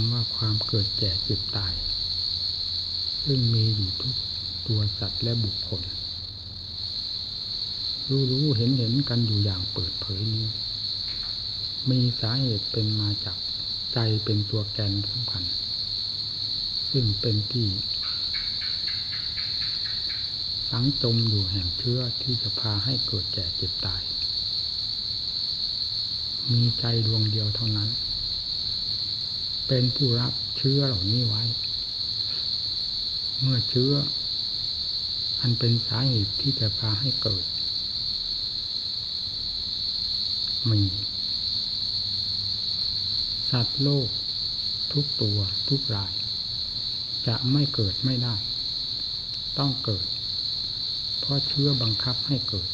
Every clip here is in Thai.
ำว่าความเกิดแก่เจ็บตาย ซึ่งมีอยู่ทุกตัวสัตว์และบุคคล รู้รู้เห็นเห็นกันอยู่อย่างเปิดเผยนี้ มีสาเหตุเป็นมาจากใจเป็นตัวแกนสำคัญ ซึ่งเป็นที่สังจมอยู่แห่งเชื้อที่จะพาให้เกิดแก่เจ็บตาย มีใจดวงเดียวเท่านั้น เป็นผู้รับเชื้อเหล่านี้ไว้ เมื่อเชื้อ อันเป็นสาเหตุที่จะพาให้เกิด มี สัตว์โลก ทุกตัวทุกราย จะไม่เกิดไม่ได้ ต้องเกิด เพราะเชื้อบังคับให้เกิด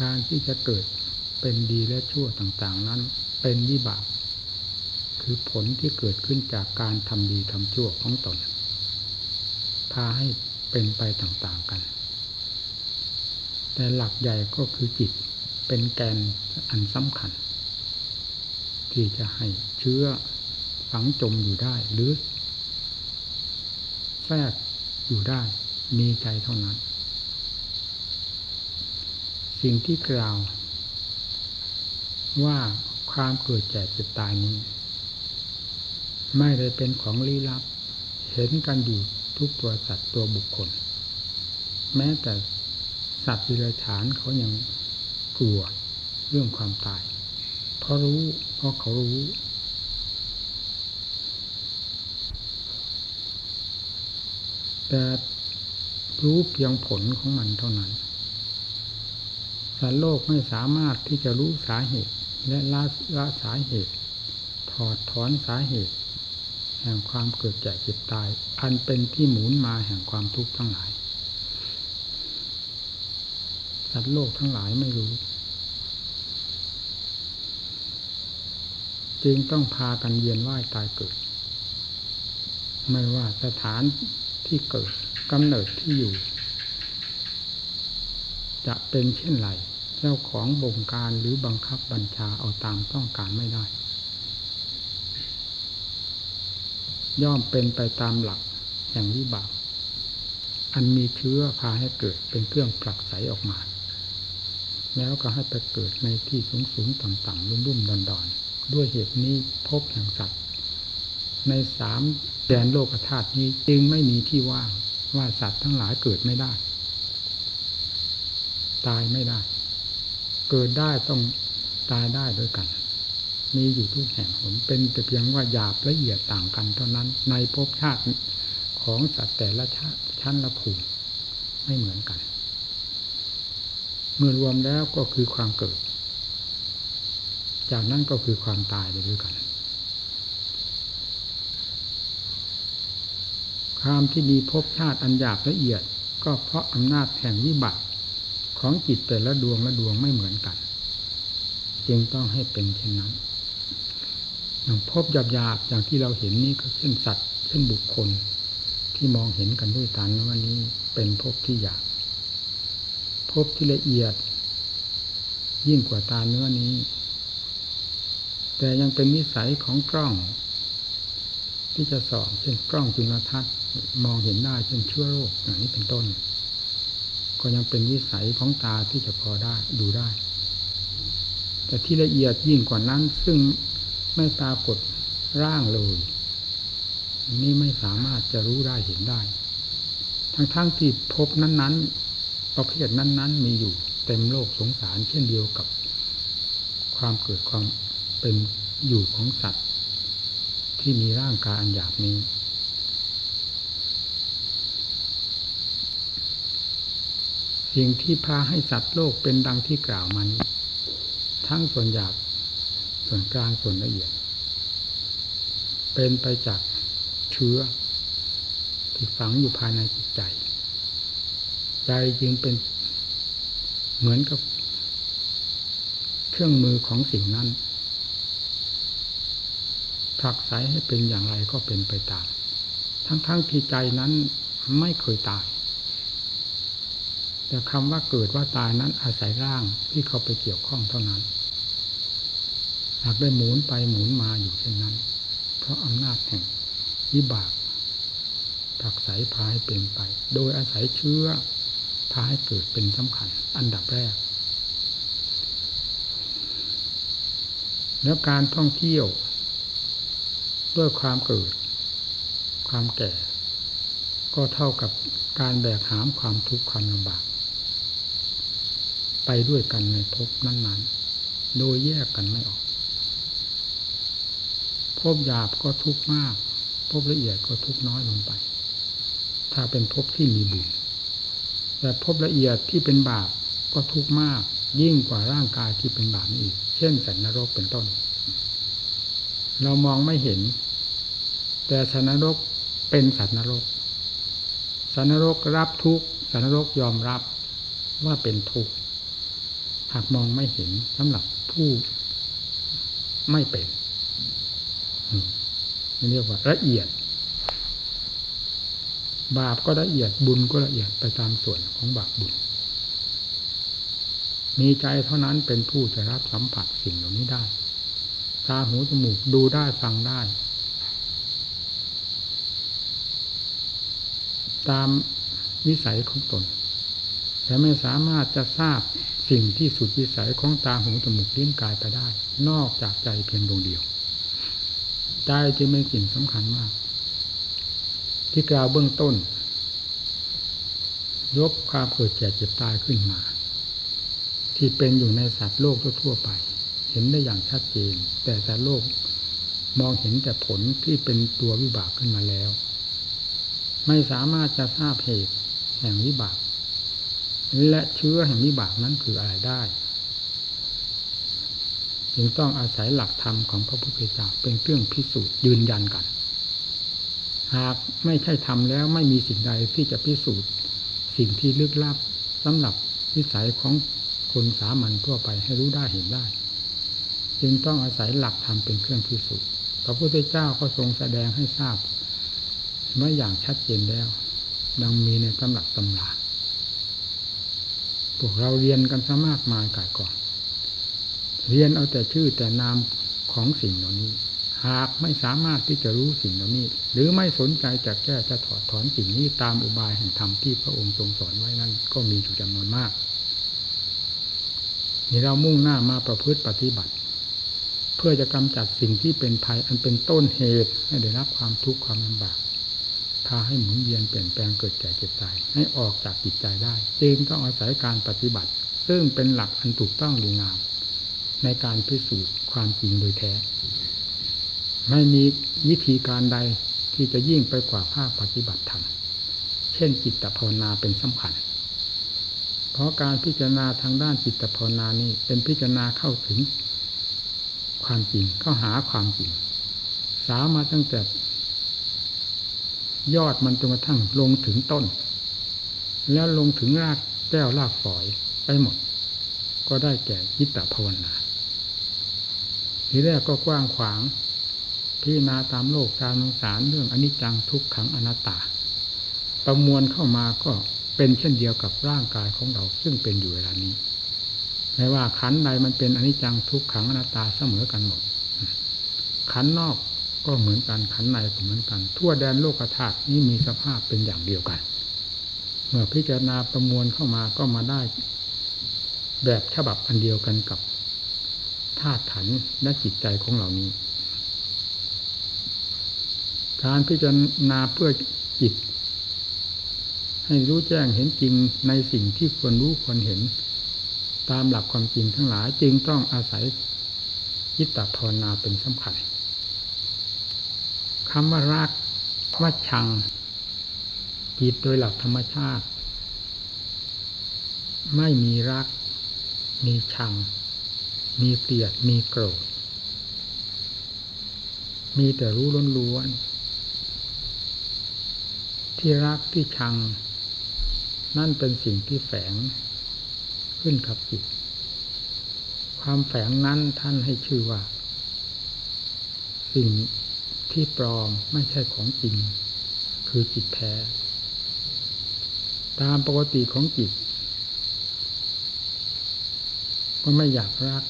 การที่จะเกิดเป็นดีและชั่วต่าง ๆ นั้น เป็นวิบาก คือผลที่เกิดขึ้นจากการทำดีทำชั่วของตน พาให้เป็นไปต่างๆกัน แต่หลักใหญ่ก็คือจิตเป็นแกนอันสำคัญ ที่จะให้เชื้อฝังจมอยู่ได้หรือแทรกอยู่ได้มีใจเท่านั้น สิ่งที่กล่าวว่าความเกิดแก่เจ็บตายนี้ ไม่ได้เป็นของลี้ลับ เห็นกันอยู่ทุกตัวสัตว์ตัวบุคคล แม้แต่สัตว์วิรัฉานเขายังกลัวเรื่องความตาย เพราะรู้เพราะเขารู้ แต่รู้เพียงผลของมันเท่านั้นสัตว์โลกไม่สามารถที่จะรู้สาเหตุและละละสาเหตุ ถอดถอนสาเหตุ แห่งความเกิดแก่เจ็บตาย อันเป็นที่หมุนมาแห่งความทุกข์ทั้งหลาย สัตว์โลกทั้งหลายไม่รู้ จึงต้องพากันเวียนว่ายตายเกิด ไม่ว่าสถานที่เกิดกำเนิดที่อยู่ จะเป็นเช่นไร เจ้าของบงการหรือบังคับบัญชาเอาตามต้องการไม่ได้ ย่อมเป็นไปตามหลักแห่งวิบาก อันมีเชื้อพาให้เกิดเป็นเครื่องผลักไสออกมา แล้วก็ให้ไปเกิดในที่สูงสูงต่ำต่ำรุ่มรุ่มดอนดอนด้วยเหตุนี้พบแห่งสัตว์ ในสามแดนโลกธาตุนี้จึงไม่มีที่ว่างว่าสัตว์ทั้งหลายเกิดไม่ได้ ตายไม่ได้ เกิดได้ต้องตายได้ด้วยกัน มีอยู่ทุกแห่งผลเป็นแต่เพียงว่าหยาบละเอียดต่างกันเท่านั้น ในภพชาติของสัตว์แต่ละชาติชั้นละภูมิไม่เหมือนกัน เมื่อรวมแล้วก็คือความเกิด จากนั้นก็คือความตายไปด้วยกัน ความที่มีภพชาติอันหยาบละเอียด ก็เพราะอำนาจแห่งวิบัติของจิตแต่ละดวงละดวงไม่เหมือนกัน จึงต้องให้เป็นเช่นนั้น พบหยาบๆอย่างที่เราเห็นนี้ก็เช่นสัตว์เช่นบุคคล ที่มองเห็นกันด้วยตาเนื้อนี้เป็นภพที่หยาบภพที่ละเอียด ยิ่งกว่าตาเนื้อนี้ แต่ยังเป็นนิสัยของกล้อง ที่จะส่อบเช่นกล้องจุลทรรศน์มองเห็นได้เช่นเชื้อโรคอย่างนี้เป็นต้น ก็ยังเป็นวิสัยของตาที่จะพอได้ดูได้ แต่ที่ละเอียดยิ่งกว่านั้นซึ่ง ไม่ปรากฏร่างเลย นี่ไม่สามารถจะรู้ได้เห็นได้ ทั้งๆทที่พบนั้นๆ ประเภทนั้น ๆ มีอยู่เต็มโลกสงสารเช่นเดียวกับ ความเกิดความเป็นอยู่ของสัตว์ ที่มีร่างกายอันหยาบนี้สิ่งที่พาให้สัตว์โลกเป็นดังที่กล่าวมานี้ ทั้งส่วนหยาบ ส่วนกลางส่วนละเอียด เป็นไปจากเชื้อ ที่ฝังอยู่ภายในจิตใจ ใจจึงเป็นเหมือนกับ เครื่องมือของสิ่งนั้นผลักไสให้เป็นอย่างไรก็เป็นไปตาม ทั้งๆทที่ใจนั้นไม่เคยตาย แต่คำว่าเกิดว่าตายนั้นอาศัยร่างที่เขาไปเกี่ยวข้องเท่านั้น หากได้หมุนไปหมุนมาอยู่เช่นนั้น เพราะอำนาจแห่งวิบากผักใสพาให้เป็นไป โดยอาศัยเชื้อพาให้เกิดเป็นสำคัญ อันดับแรก แล้วการท่องเที่ยว ด้วยความเกิด ความแก่ ก็เท่ากับการแบกหามความทุกข์ความลำบาก ไปด้วยกันในภพนั้นๆ โดยแยกกันไม่ออก ภพหยาบก็ทุกข์มากภพละเอียดก็ทุกข์น้อยลงไป ถ้าเป็นภพที่มีบุญแต่ภพละเอียดที่เป็นบาปก็ทุกข์มาก ยิ่งกว่าร่างกายที่เป็นบาปอีก เช่นสัตว์นรกเป็นต้น เรามองไม่เห็น แต่สัตว์นรกเป็นสัตว์นรกสัตว์นรกรับทุกข์สัตว์นรกยอมรับว่าเป็นทุกข์หากมองไม่เห็นสำหรับผู้ไม่เป็น เรียกว่าละเอียด บาปก็ละเอียดบุญก็ละเอียดไปตามส่วนของบาปบุญ มีใจเท่านั้นเป็นผู้จะรับสัมผัสสิ่งเหล่านี้ได้ ตาหูจมูกดูได้ฟังได้ ตามวิสัยของตนแต่ไม่สามารถจะทราบสิ่งที่สุดวิสัยของตาหูจมูกลิ้นกายไปได้ นอกจากใจเพียงดวงเดียว ใจจึงเป็นสิ่งสำคัญมาก ที่กล่าวเบื้องต้น ยกความเกิดแก่เจ็บตายขึ้นมา ที่เป็นอยู่ในสัตว์โลกทั่วไป เห็นได้อย่างชัดเจน แต่แต่โลกมองเห็นแต่ผลที่เป็นตัววิบากขึ้นมาแล้ว ไม่สามารถจะทราบเหตุแห่งวิบาก และเชื้อแห่งวิบากนั้นคืออะไรได้ จึงต้องอาศัยหลักธรรมของพระพุทธเจ้าเป็นเครื่องพิสูจน์ยืนยันกัน หากไม่ใช่ทำแล้วไม่มีสิ่งใดที่จะพิสูจน์ สิ่งที่ลึกลับสำหรับวิสัยของคนสามัญทั่วไปให้รู้ได้เห็นได้ จึงต้องอาศัยหลักธรรมเป็นเครื่องพิสูจน์พระพุทธเจ้าก็ทรงแสดงให้ทราบเมื่ออย่างชัดเจนแล้ว ดังมีในตำหลักตำราพวกเราเรียนกันซะมากมายกายก่อน เรียนเอาแต่ชื่อแต่นามของสิ่งเหล่านี้ หากไม่สามารถที่จะรู้สิ่งเหล่านี้ หรือไม่สนใจจะแก้จะถอดถอนสิ่งนี้ตามอุบายแห่งธรรมที่พระองค์ทรงสอนไว้นั้น ก็มีอยู่จำนวนมาก นี่เรามุ่งหน้ามาประพฤติปฏิบัติ เพื่อจะกำจัดสิ่งที่เป็นภัยอันเป็นต้นเหตุให้ได้รับความทุกข์ความลำบากพาให้หมุนเวียนเปลี่ยนแปลงเกิดแก่เจ็บตายให้ออกจากจิตใจได้ จึงต้องอาศัยการปฏิบัติ ซึ่งเป็นหลักอันถูกต้องดีงาม ในการพิสูจน์ความจริงโดยแท้ ไม่มีวิธีการใดที่จะยิ่งไปกว่าภาคปฏิบัติธรรม เช่นจิตภาวนาเป็นสำคัญ เพราะการพิจารณาทางด้านจิตภาวนานี้เป็นพิจารณาเข้าถึงความจริงเข้าหาความจริง สามาตั้งแต่ ยอดมันจนกระทั่งลงถึงต้น แล้วลงถึงรากแก้วรากฝอยไปหมด ก็ได้แก่ยิตตภาวนา ทีแรกก็กว้างขวางพิจารณาตามโลกตามสงสารเรื่องอนิจจังทุกขังอนัตตา ประมวลเข้ามาก็เป็นเช่นเดียวกับร่างกายของเราซึ่งเป็นอยู่เวลานี้ไม่ว่าขันใดมันเป็นอนิจจังทุกขังอนัตตาเสมอกันหมด ขันนอกก็เหมือนกันขันในก็เหมือนกัน ทั่วแดนโลกธาตุนี้มีสภาพเป็นอย่างเดียวกัน เมื่อพิจารณาประมวลเข้ามาก็มาได้ แบบฉบับอันเดียวกันกับาตุขันและจิตใจของเหล่านี้ การพิจารณาเพื่อจิต ให้รู้แจ้งเห็นจริงในสิ่งที่ควรรู้ควรเห็น ตามหลักความจริงทั้งหลายจึงต้องอาศัยยิตตภาวนาเป็นสำคัญคำว่ารักว่าชังจิตโดยหลักธรรมชาติ ไม่มีรัก มีชัง มีเกลียดมีโกรธ มีแต่รู้ล้นล้วนที่รักที่ชัง นั่นเป็นสิ่งที่แฝงขึ้นกับจิต ความแฝงนั้นท่านให้ชื่อว่า สิ่งที่ปลอมไม่ใช่ของจริง คือจิตแท้ ตามปกติของจิตก็ไม่อยากรัก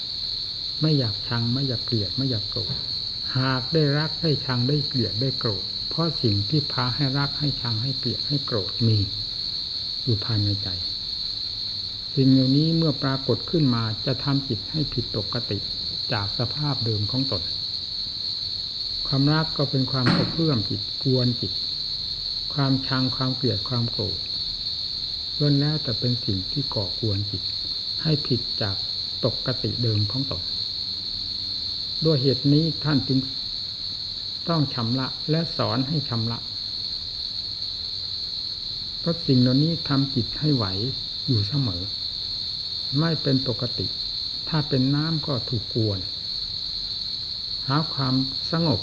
ไม่อยากชังไม่อยากเกลียดไม่อยากโกรธหากได้รักได้ชังได้เกลียดได้โกรธ เพราะสิ่งที่พาให้รักให้ชังให้เกลียดให้โกรธมี อยู่ภายในใจ สิ่งเหล่านี้เมื่อปรากฏขึ้นมาจะทำจิตให้ผิดปกติจากสภาพเดิมของตน ความรักก็เป็นความกระเพื่อมจิตกวนจิต ความชังความเกลียดความโกรธล้วนแล้วแต่เป็นสิ่งที่ก่อกวนจิต ให้ผิดจากปกติเดิมของตน ด้วยเหตุนี้ท่านจึงต้องชำระและสอนให้ชำระ เพราะสิ่งเหล่านี้ทำจิตให้ไหวอยู่เสมอ ไม่เป็นปกติ ถ้าเป็นน้ำก็ถูกกวน หาความสงบ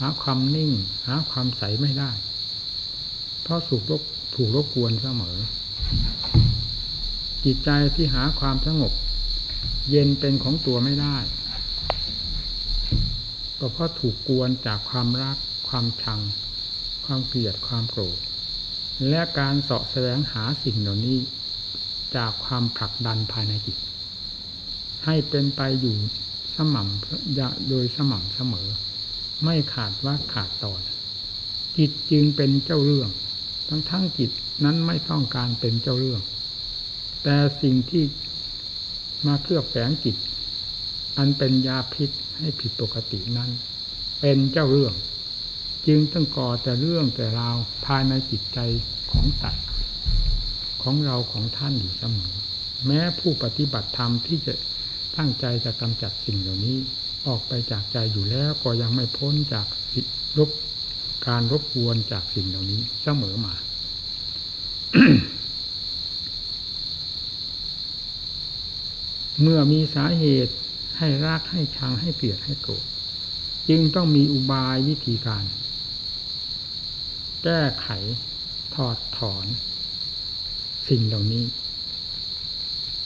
หาความนิ่ง หาความใสไม่ได้ เพราะถูกรบถูกรบกวนเสมอ จิตใจที่หาความสงบ เย็นเป็นของตัวไม่ได้ ก็เพราะถูกกวนจากความรัก ความชัง ความเกลียดความโกรธและการเสาะแสวงหาสิ่งเหล่านี้ จากความผลักดันภายในจิต ให้เป็นไปอยู่สม่ำโดยสม่ำเสมอ ไม่ขาดว่าขาดตอน จิตจึงเป็นเจ้าเรื่อง ทั้งทั้งจิตนั้นไม่ต้องการเป็นเจ้าเรื่อง แต่สิ่งที่มาเคลือบแฝงจิต อันเป็นยาพิษให้ผิดปกตินั้น เป็นเจ้าเรื่อง จึงต้องก่อแต่เรื่องแต่ราวภายในจิตใจของสัตว์ของเราของท่านอยู่เสมอแม้ผู้ปฏิบัติธรรมที่จะตั้งใจจะกำจัดสิ่งเหล่านี้ ออกไปจากใจอยู่แล้วก็ยังไม่พ้นจากรบการรบกวนจากสิ่งเหล่านี้เสมอมาเมื่อมีสาเหตุ ให้รักให้ชังให้เกลียดให้โกรธจึงต้องมีอุบายวิธีการ แก้ไขถอดถอน สิ่งเหล่านี้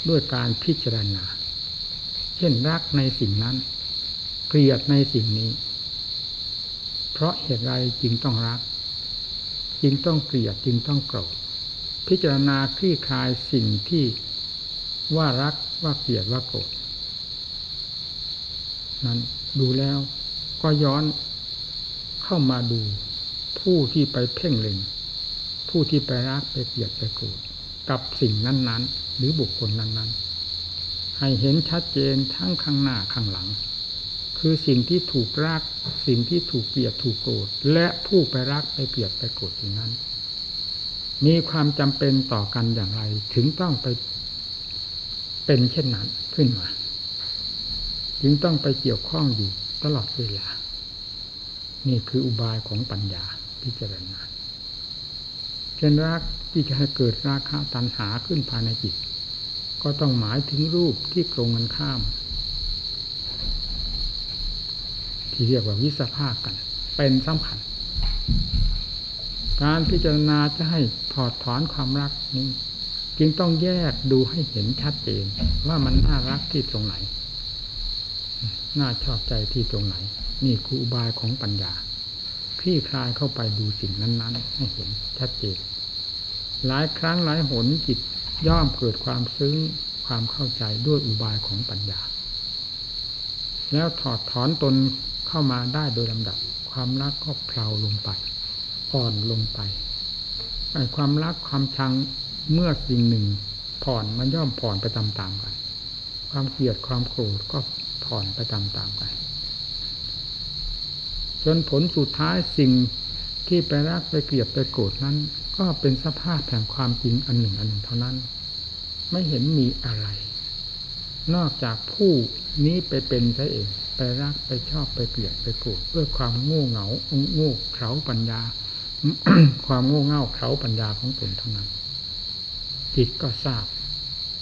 ด้วยการพิจารณา เช่นรักในสิ่งนั้น เกลียดในสิ่งนี้ เพราะเหตุไรจึงต้องรัก จึงต้องเกลียดจึงต้องโกรธพิจารณาคลี่คลายสิ่งที่ว่ารักว่าเกลียดว่าโกรธ นั้นดูแล้วก็ย้อนเข้ามาดูผู้ที่ไปเพ่งเล็ง ผู้ที่ไปรักไปเกลียดไปโกรธกับสิ่งนั้นๆ หรือบุคคลนั้นๆ ให้เห็นชัดเจนทั้งข้างหน้าข้างหลัง คือสิ่งที่ถูกรัก สิ่งที่ถูกเกลียดถูกโกรธและผู้ไปรักไปเกลียดไปโกรธสิ่งนั้น มีความจำเป็นต่อกันอย่างไรถึงต้องไปเป็นเช่นนั้นขึ้นมา จึงต้องไปเกี่ยวข้องอยู่ตลอดเวลา นี่คืออุบายของปัญญาพิจารณาเช่นรักที่จะให้เกิดราคะตัณหาขึ้นภายในจิต ก็ต้องหมายถึงรูปที่ตรงกันข้าม ที่เรียกว่าวิสภาคกัน เป็นสำคัญ การพิจารณาจะให้ถอดถอนความรักนี้ จึงต้องแยกดูให้เห็นชัดเจนว่ามันน่ารักที่ตรงไหน น่าชอบใจที่ตรงไหน นี่คืออุบายของปัญญาคลี่คลายเข้าไปดูสิ่งนั้น ๆ ให้เห็นชัดเจนหลายครั้งหลายหนจิตย่อมเกิดความซึ้งความเข้าใจด้วยอุบายของปัญญา แล้วถอดถอนตนเข้ามาได้โดยลำดับ ความรักก็เพลาลงไปอ่อนลงไปไอ้ความรักความชังเมื่อสิ่งหนึ่งผ่อนมันย่อมผ่อนไปตามๆกัน ความเกลียดความโกรธก็ ผ่อนไปตามๆไปจนผลสุดท้ายสิ่งที่ไปรักไปเกลียดไปโกรธนั้น ก็เป็นสภาพแห่งความจริงอันหนึ่งอันหนึ่งเท่านั้น ไม่เห็นมีอะไร นอกจากผู้นี้ไปเป็นซะเอง ไปรักไปชอบไปเกลียดไปโกรธเพื่อความโง่เหงาโง่เขลาปัญญา ความโง่เง่าเขลาปัญญาของตนเท่านั้น จิตก็ทราบ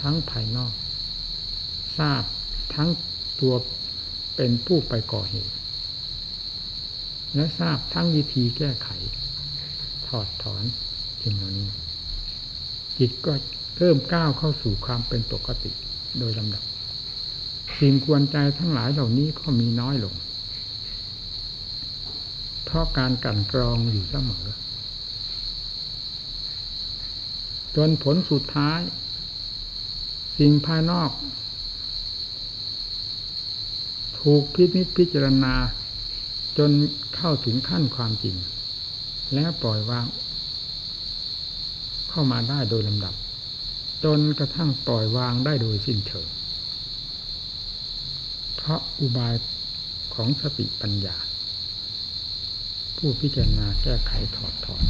ทั้งภายนอก ทราบทั้ง ตัวเป็นผู้ไปก่อเหตุ และทราบทั้งวิธีแก้ไข ถอดถอนสิ่งเหล่านี้ จิตก็เริ่มก้าวเข้าสู่ความเป็นปกติโดยลำดับ สิ่งควรใจทั้งหลายเหล่านี้ก็มีน้อยลง เพราะการกันกรองอยู่เสมอจนผลสุดท้าย สิ่งภายนอก ถูกพิจิตพิจารณา จนเข้าถึงขั้นความจริง แล้วปล่อยวาง เข้ามาได้โดยลำดับ จนกระทั่งปล่อยวางได้โดยสิ้นเชิงเพราะอุบายของสติปัญญา ผู้พิจารณาแก้ไขถอดถอน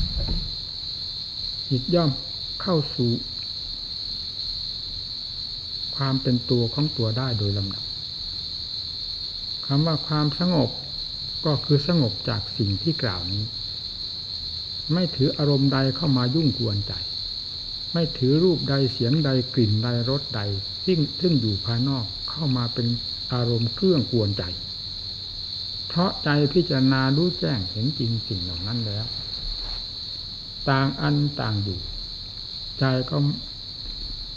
จิตย่อมเข้าสู่ ความเป็นตัวของตัวได้โดยลำดับ คำว่าความสงบก็คือสงบจากสิ่งที่กล่าวนี้ ไม่ถืออารมณ์ใดเข้ามายุ่งกวนใจ ไม่ถือรูปใดเสียงใดกลิ่นใดรสใดซึ่งซึ่งอยู่ภายนอกเข้ามาเป็นอารมณ์เครื่องกวนใจ เพราะใจพิจารณารู้แจ้งเห็นจริงสิ่งเหล่านั้นแล้ว ต่างอันต่างอยู่ ใจก็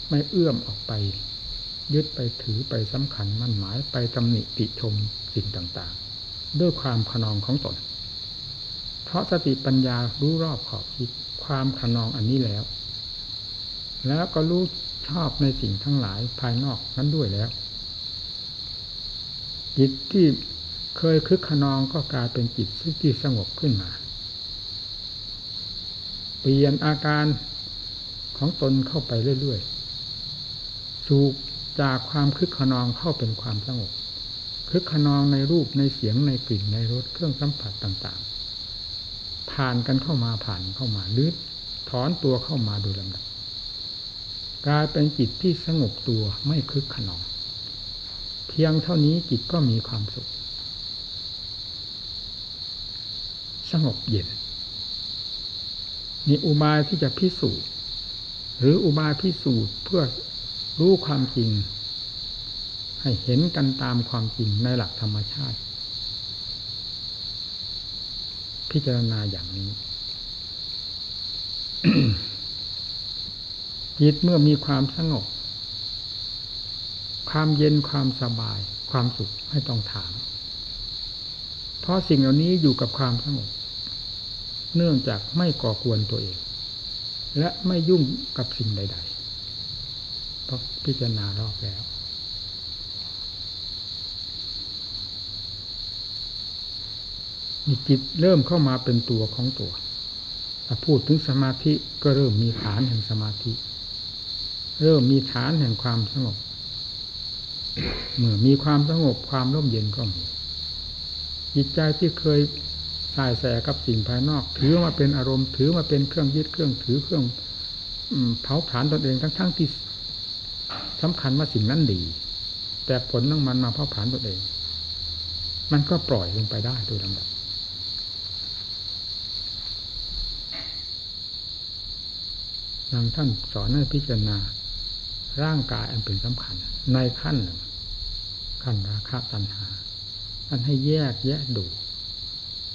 ไม่เอื้อมออกไป ยึดไปถือไปสำคัญมั่นหมายไปตำหนิติชม สิ่งต่างๆ ด้วยความขนองของตน เพราะสติปัญญารู้รอบขอบคิดความขนองอันนี้แล้ว แล้วก็รู้ชอบในสิ่งทั้งหลายภายนอกนั้นด้วยแล้ว จิตที่เคยคึกขนองก็กลายเป็นจิตที่สงบขึ้นมา เปลี่ยนอาการของตนเข้าไปเรื่อยๆ สู่จากความคึกขนองเข้าเป็นความสงบ คึกขนองในรูปในเสียงในกลิ่นในรสเครื่องสัมผัสต่างๆ ผ่านกันเข้ามาผ่านเข้ามาลึกถอนตัวเข้ามาโดยลำดับกลายเป็นจิตที่สงบตัวไม่คึกขนอง เพียงเท่านี้จิตก็มีความสุข สงบเย็นนี่อุบายที่จะพิสูจน์ หรืออุบายพิสูจน์เพื่อรู้ความจริง ให้เห็นกันตามความจริงในหลักธรรมชาติ พิจารณาอย่างนี้จิตเมื่อมีความสงบ ความเย็นความสบาย ความสุขให้ต้องถาม เพราะสิ่งเหล่านี้อยู่กับความสงบ เนื่องจากไม่ก่อกวนตัวเอง และไม่ยุ่งกับสิ่งใดๆเพราะพิจารณารอบแล้ว มีจิตเริ่มเข้ามาเป็นตัวของตัวถ้าพูดถึงสมาธิก็เริ่มมีฐานแห่งสมาธิ เริ่มมีฐานแห่งความสงบ เมื่อมีความสงบความร่มเย็นก็มี จิตใจที่เคยสายแสกับสิ่งภายนอก ถือมาเป็นอารมณ์ ถือมาเป็นเครื่องยึดเครื่องถือเครื่องเผาผลาญตนเองทั้งทั้งที่สำคัญว่าสิ่งนั้นดี แต่ผลของมันมาเผาผลาญตนเอง มันก็ปล่อยลงไปได้โดยลำดับ นางท่านสอนให้พิจารณา ร่างกายอันเป็นสำคัญ ในขั้นหนึ่งขั้นราคะตัณหาท่านให้แยกแยะดู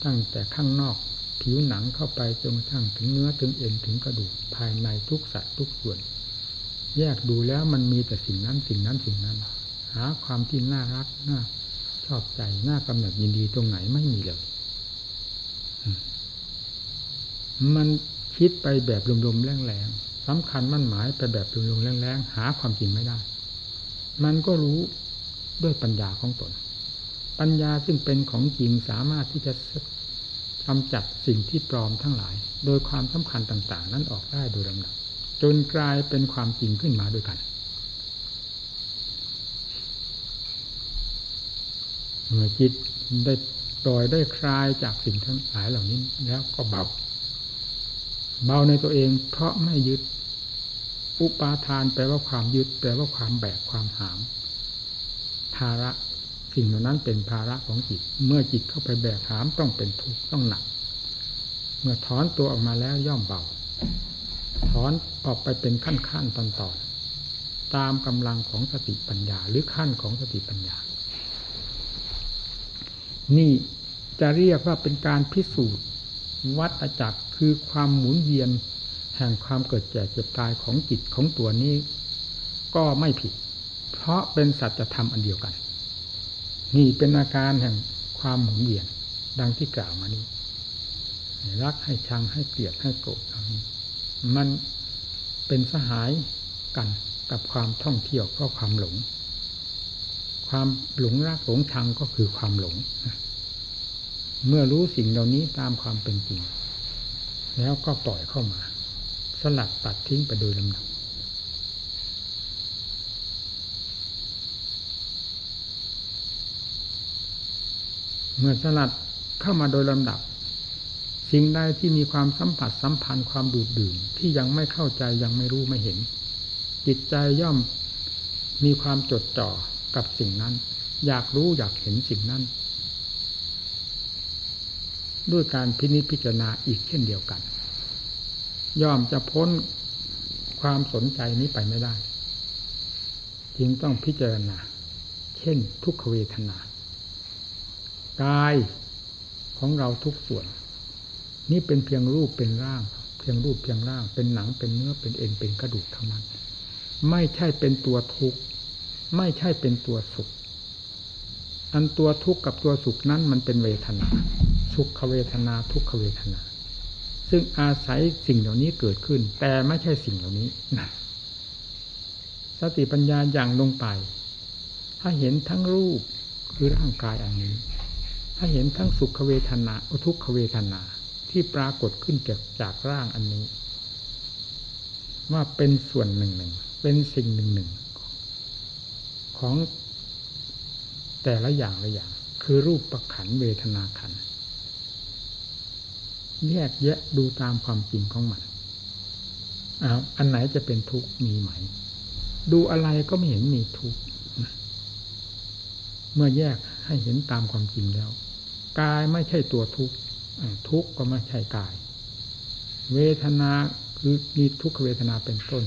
ตั้งแต่ข้างนอกผิวหนังเข้าไปจนกระทั่งถึงเนื้อถึงเอ็นถึงกระดูกภายในทุกสัตว์ทุกส่วน แยกดูแล้วมันมีแต่สิ่งนั้นสิ่งนั้นสิ่งนั้น หาความที่น่ารักน่าชอบใจน่ากำหนัดยินดีตรงไหนไม่มีเลยมัน คิดไปแบบลมๆแรงๆสำคัญมั่นหมายไปแบบลุงๆแรงๆหาความจริงไม่ได้ มันก็รู้ด้วยปัญญาของตน ปัญญาซึ่งเป็นของจริงสามารถที่จะกำจัดสิ่งที่ปลอมทั้งหลาย โดยความสำคัญต่าง ๆ นั้นออกได้โดยลำดับจนกลายเป็นความจริงขึ้นมาด้วยกันเมื่อจิตได้ปล่อยได้คลายจากสิ่งทั้งหลายเหล่านี้แล้วก็เบา เบาในตัวเองเพราะไม่ยึด อุปาทานแปลว่าความยึด แปลว่าความแบกความหาม ภาระสิ่งเหล่านั้นเป็นภาระของจิต เมื่อจิตเข้าไปแบกหามต้องเป็นทุกข์ต้องหนัก เมื่อถอนตัวออกมาแล้วย่อมเบา ถอนออกไปเป็นขั้นขั้นตอนตอนตามกำลังของสติปัญญา หรือขั้นของสติปัญญา นี่จะเรียกว่าเป็นการพิสูจน์วัฏจักร คือความหมุนเวียนแห่งความเกิดแก่เจ็บตายของจิตของตัวนี้ ก็ไม่ผิด เพราะเป็นสัจธรรมอันเดียวกัน นี่เป็นอาการแห่งความหมุนเวียนดังที่กล่าวมานี้รักให้ชังให้เกลียดให้โกรธมันเป็นสหายกันกับความท่องเที่ยวเพราะความหลง ความหลงรักหลงชังก็คือความหลง เมื่อรู้สิ่งเหล่านี้ตามความเป็นจริง แล้วก็ปล่อยเข้ามา สลัดตัดทิ้งไปโดยลำดับเมื่อสลัดเข้ามาโดยลำดับ สิ่งใดที่มีความสัมผัสสัมพันธ์ความดูดดื่มที่ยังไม่เข้าใจยังไม่รู้ไม่เห็น จิตใจย่อมมีความจดจ่อกับสิ่งนั้น อยากรู้อยากเห็นสิ่งนั้น ด้วยการพินิจพิจารณาอีกเช่นเดียวกัน ย่อมจะพ้นความสนใจนี้ไปไม่ได้ จึงต้องพิจารณา เช่นทุกขเวทนากายของเราทุกส่วน นี่เป็นเพียงรูปเป็นร่าง เพียงรูปเพียงร่าง เป็นหนังเป็นเนื้อเป็นเอ็นเป็นกระดูกเท่านั้น ไม่ใช่เป็นตัวทุกข์ไม่ใช่เป็นตัวสุข อันตัวทุกข์กับตัวสุขนั้นมันเป็นเวทนา สุขเวทนาทุกขเวทนา ซึ่งอาศัยสิ่งเหล่านี้เกิดขึ้น แต่ไม่ใช่สิ่งเหล่านี้นะสติปัญญาอย่างลงไป ถ้าเห็นทั้งรูปคือร่างกายอันนี้ ถ้าเห็นทั้งสุขเวทนาทุกขเวทนาที่ปรากฏขึ้นจากจากร่างอันนี้ ว่าเป็นส่วนหนึ่งหนึ่งเป็นสิ่งหนึ่งหนึ่งของแต่ละอย่างละอย่าง คือรูปประขันเวทนาขัน แยกแยะดูตามความจริงของมันอ้าวอันไหนจะเป็นทุกข์มีไหม ดูอะไรก็ไม่เห็นมีทุกข์เมื่อแยกให้เห็นตามความจริงแล้ว กายไม่ใช่ตัวทุกข์ทุกข์ก็ไม่ใช่กาย เวทนาคือมีทุกขเวทนาเป็นต้น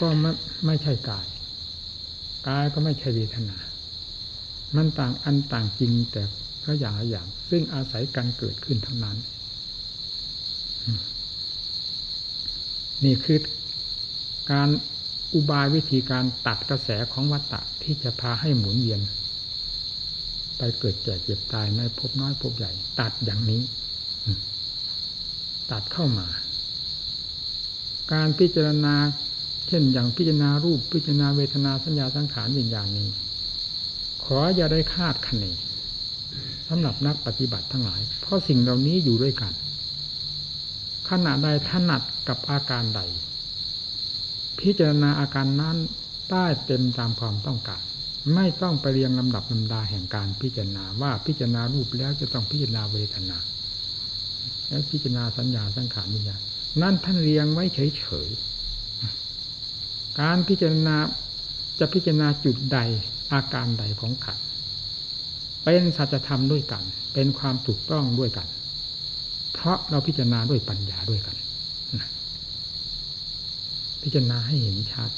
ก็ไม่ไม่ใช่กาย กายก็ไม่ใช่เวทนา มันต่างอันต่างจริงแต่ ละอย่างละอย่าง ซึ่งอาศัยการเกิดขึ้นทั้งนั้น นี่คือการอุบายวิธีการตัดกระแสของวัตตะที่จะพาให้หมุนเวียน ไปเกิดแก่เจ็บตายในภพน้อยภพใหญ่ ตัดอย่างนี้ ตัดเข้ามา การพิจารณา เช่นอย่างพิจารณารูปพิจารณาเวทนาสัญญาสังขารอย่างนี้ ขออย่าได้คาดคะเน สำหรับนักปฏิบัติทั้งหลาย เพราะสิ่งเหล่านี้อยู่ด้วยกัน ขณะใดถนัดกับอาการใด พิจารณาอาการนั้นได้เต็มตามความต้องการ ไม่ต้องไปเรียงลำดับลำดาแห่งการพิจารณาว่าพิจารณารูปแล้วจะต้องพิจารณาเวทนา แล้วพิจารณาสัญญาสังขารนี่อย่างนั่นท่านเรียงไว้เฉยๆการพิจารณาจะพิจารณาจุดใดอาการใดของขัน เป็นสัจธรรมด้วยกัน เป็นความถูกต้องด้วยกัน เพราะเราพิจารณาด้วยปัญญาด้วยกัน พิจารณาให้เห็นชัด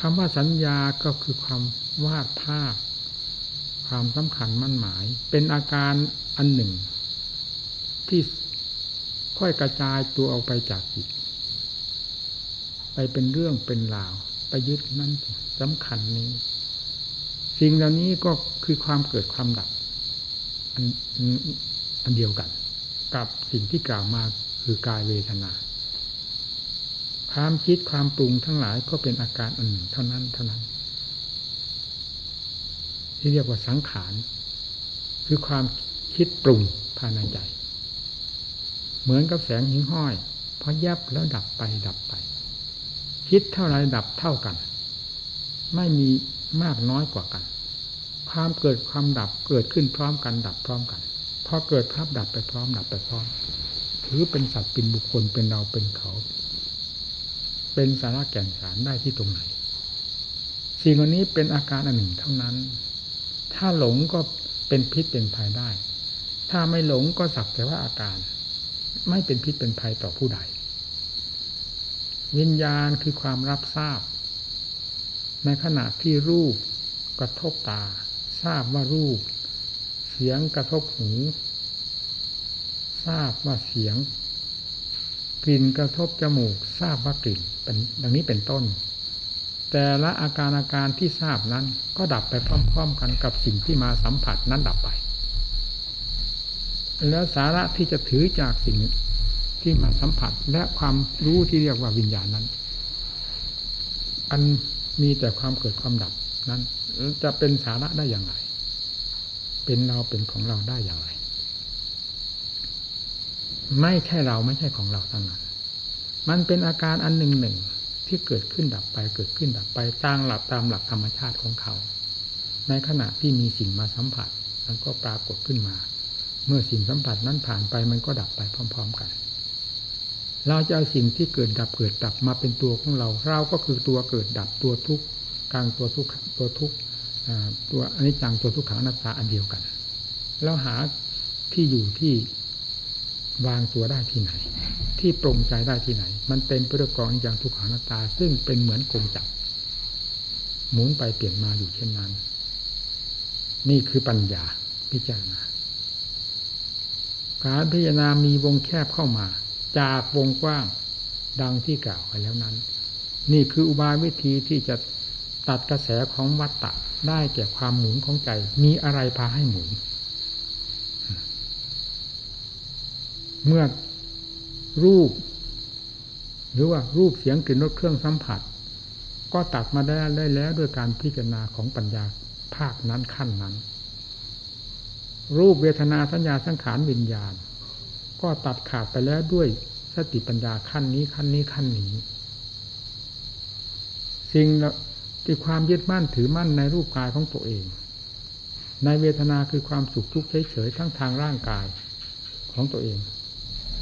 คำว่าสัญญาก็คือความวาดภาพ ความสำคัญมั่นหมาย เป็นอาการอันหนึ่ง ที่ค่อยกระจายตัวออกไปจากจิตไปเป็นเรื่องเป็นราว ไปยึดนั่นสำคัญนี้ สิ่งเหล่านี้ก็คือความเกิดความดับอันอันเดียวกัน กับสิ่งที่กล่าวมาคือกายเวทนา ความคิดความปรุงทั้งหลายก็เป็นอาการอันหนึ่งเท่านั้นเท่านั้น ที่เรียกว่าสังขารคือความคิดปรุงภายในใจ เหมือนกับแสงหิ่งห้อยพอยับแล้วดับไปดับไป คิดเท่าไรดับเท่ากัน ไม่มี มากน้อยกว่ากัน ความเกิดความดับเกิดขึ้นพร้อมกันดับพร้อมกันพอเกิดภาพดับไปพร้อมดับไปพร้อมถือเป็นสัตว์เป็นบุคคลเป็นเราเป็นเขา เป็นสาระแก่นสารได้ที่ตรงไหน สิ่งเหล่านี้เป็นอาการอันหนึ่งเท่านั้น ถ้าหลงก็เป็นพิษเป็นภัยได้ ถ้าไม่หลงก็สักแต่ว่าอาการ ไม่เป็นพิษเป็นภัยต่อผู้ใด วิญญาณคือความรับทราบ ในขณะที่รูปกระทบตา ทราบว่ารูป เสียงกระทบหู ทราบว่าเสียง กลิ่นกระทบจมูก ทราบว่ากลิ่นเป็นดังนี้เป็นต้น แต่ละอาการอาการที่ทราบนั้น ก็ดับไปพร้อม ๆ กันกับสิ่งที่มาสัมผัสนั้นดับไป แล้วสาระที่จะถือจากสิ่งที่มาสัมผัสและความรู้ที่เรียกว่าวิญญาณนั้น อัน มีแต่ความเกิดความดับนั้น จะเป็นสาระได้อย่างไร เป็นเราเป็นของเราได้อย่างไร ไม่ใช่เราไม่ใช่ของเราทั้งนั้น มันเป็นอาการอันหนึ่งหนึ่งที่เกิดขึ้นดับไป เกิดขึ้นดับไปตามหลักตามหลักธรรมชาติของเขา ในขณะที่มีสิ่งมาสัมผัสมันก็ปรากฏขึ้นมา เมื่อสิ่งสัมผัสนั้นผ่านไปมันก็ดับไปพร้อม ๆ กัน เราจะเอาสิ่งที่เกิดดับเกิดดับมาเป็นตัวของเรา เราก็คือตัวเกิดดับตัวทุกข์กลางตัวทุกข์ตัวทุกข์ตัวอนิจจังตัวทุกขังนัตตาอันเดียวกัน แล้วหาที่อยู่ที่วางตัวได้ที่ไหน ที่ปรงใจได้ที่ไหน มันเต็มไปด้วยกองอย่างทุกขังนัตตา ซึ่งเป็นเหมือนกงจับหมุนไปเปลี่ยนมาอยู่เช่นนั้น นี่คือปัญญาพิจารณาการพิจารณามีวงแคบเข้ามา จากวงกว้างดังที่กล่าวไปแล้วนั้น นี่คืออุบายวิธีที่จะตัดกระแสของวัตตะได้แก่ความหมุนของใจ มีอะไรพาให้หมุน เมื่อรูป หรือว่ารูปเสียงกลิ่นรสเครื่องสัมผัส ก็ตัดมาได้ได้แล้วด้วยการพิจารณาของปัญญาภาคนั้นขั้นนั้น รูปเวทนาสัญญาสังขารวิญญาณ ก็ตัดขาดไปแล้วด้วยสติปัญญาขั้นนี้ขั้นนี้ขั้นนี้ สิ่งที่ความยึดมั่นถือมั่นในรูปกายของตัวเอง ในเวทนาคือความสุขทุกข์เฉยๆทั้งทางร่างกายของตัวเอง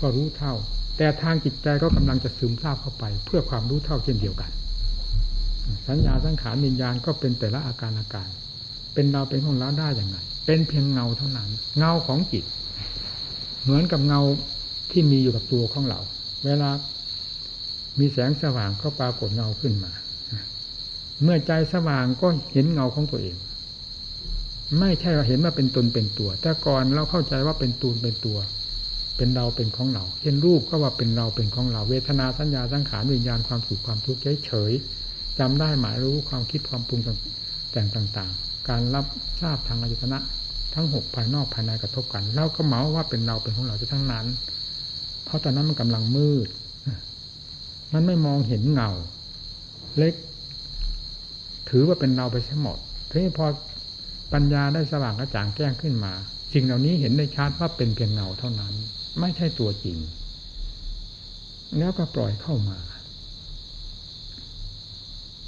ก็รู้เท่า แต่ทางจิตใจก็กำลังจะซึมซาบเข้าไป เพื่อความรู้เท่าเช่นเดียวกัน สัญญาสังขารวิญญาณก็เป็นแต่ละอาการอาการ เป็นเราเป็นของเราได้อย่างไรเป็นเพียงเงาเท่านั้น เงาของจิต เหมือนกับเงาที่มีอยู่กับตัวของเรา เวลา มีแสงสว่างก็ปรากฏเงาขึ้นมา เมื่อใจสว่างก็เห็นเงาของตัวเอง ไม่ใช่ว่าเห็นว่าเป็นตนเป็นตัว แต่ก่อนเราเข้าใจว่าเป็นตูนเป็นตัว เป็นเราเป็นของเราเห็นรูปก็ว่าเป็นเราเป็นของเรา เวทนาสัญญาสังขารวิญญาณความสุขความทุกข์เฉยจำได้หมายรู้ความคิดความปรุงแต่งต่าง ๆ การรับทราบทางอายตนะ ทั้งหกภายนอกภายในกระทบกันเราก็เหมาว่าเป็นเราเป็นของเราจะทั้งนั้น เพราะตอนนั้นมันกำลังมืด มันไม่มองเห็นเงา เล็ก ถือว่าเป็นเราไปใช้หมดทีนี้พอปัญญาได้สว่างกระจ่างแจ้งขึ้นมา สิ่งเหล่านี้เห็นได้ชัดว่าเป็นเพียงเงาเท่านั้น ไม่ใช่ตัวจริง แล้วก็ปล่อยเข้ามา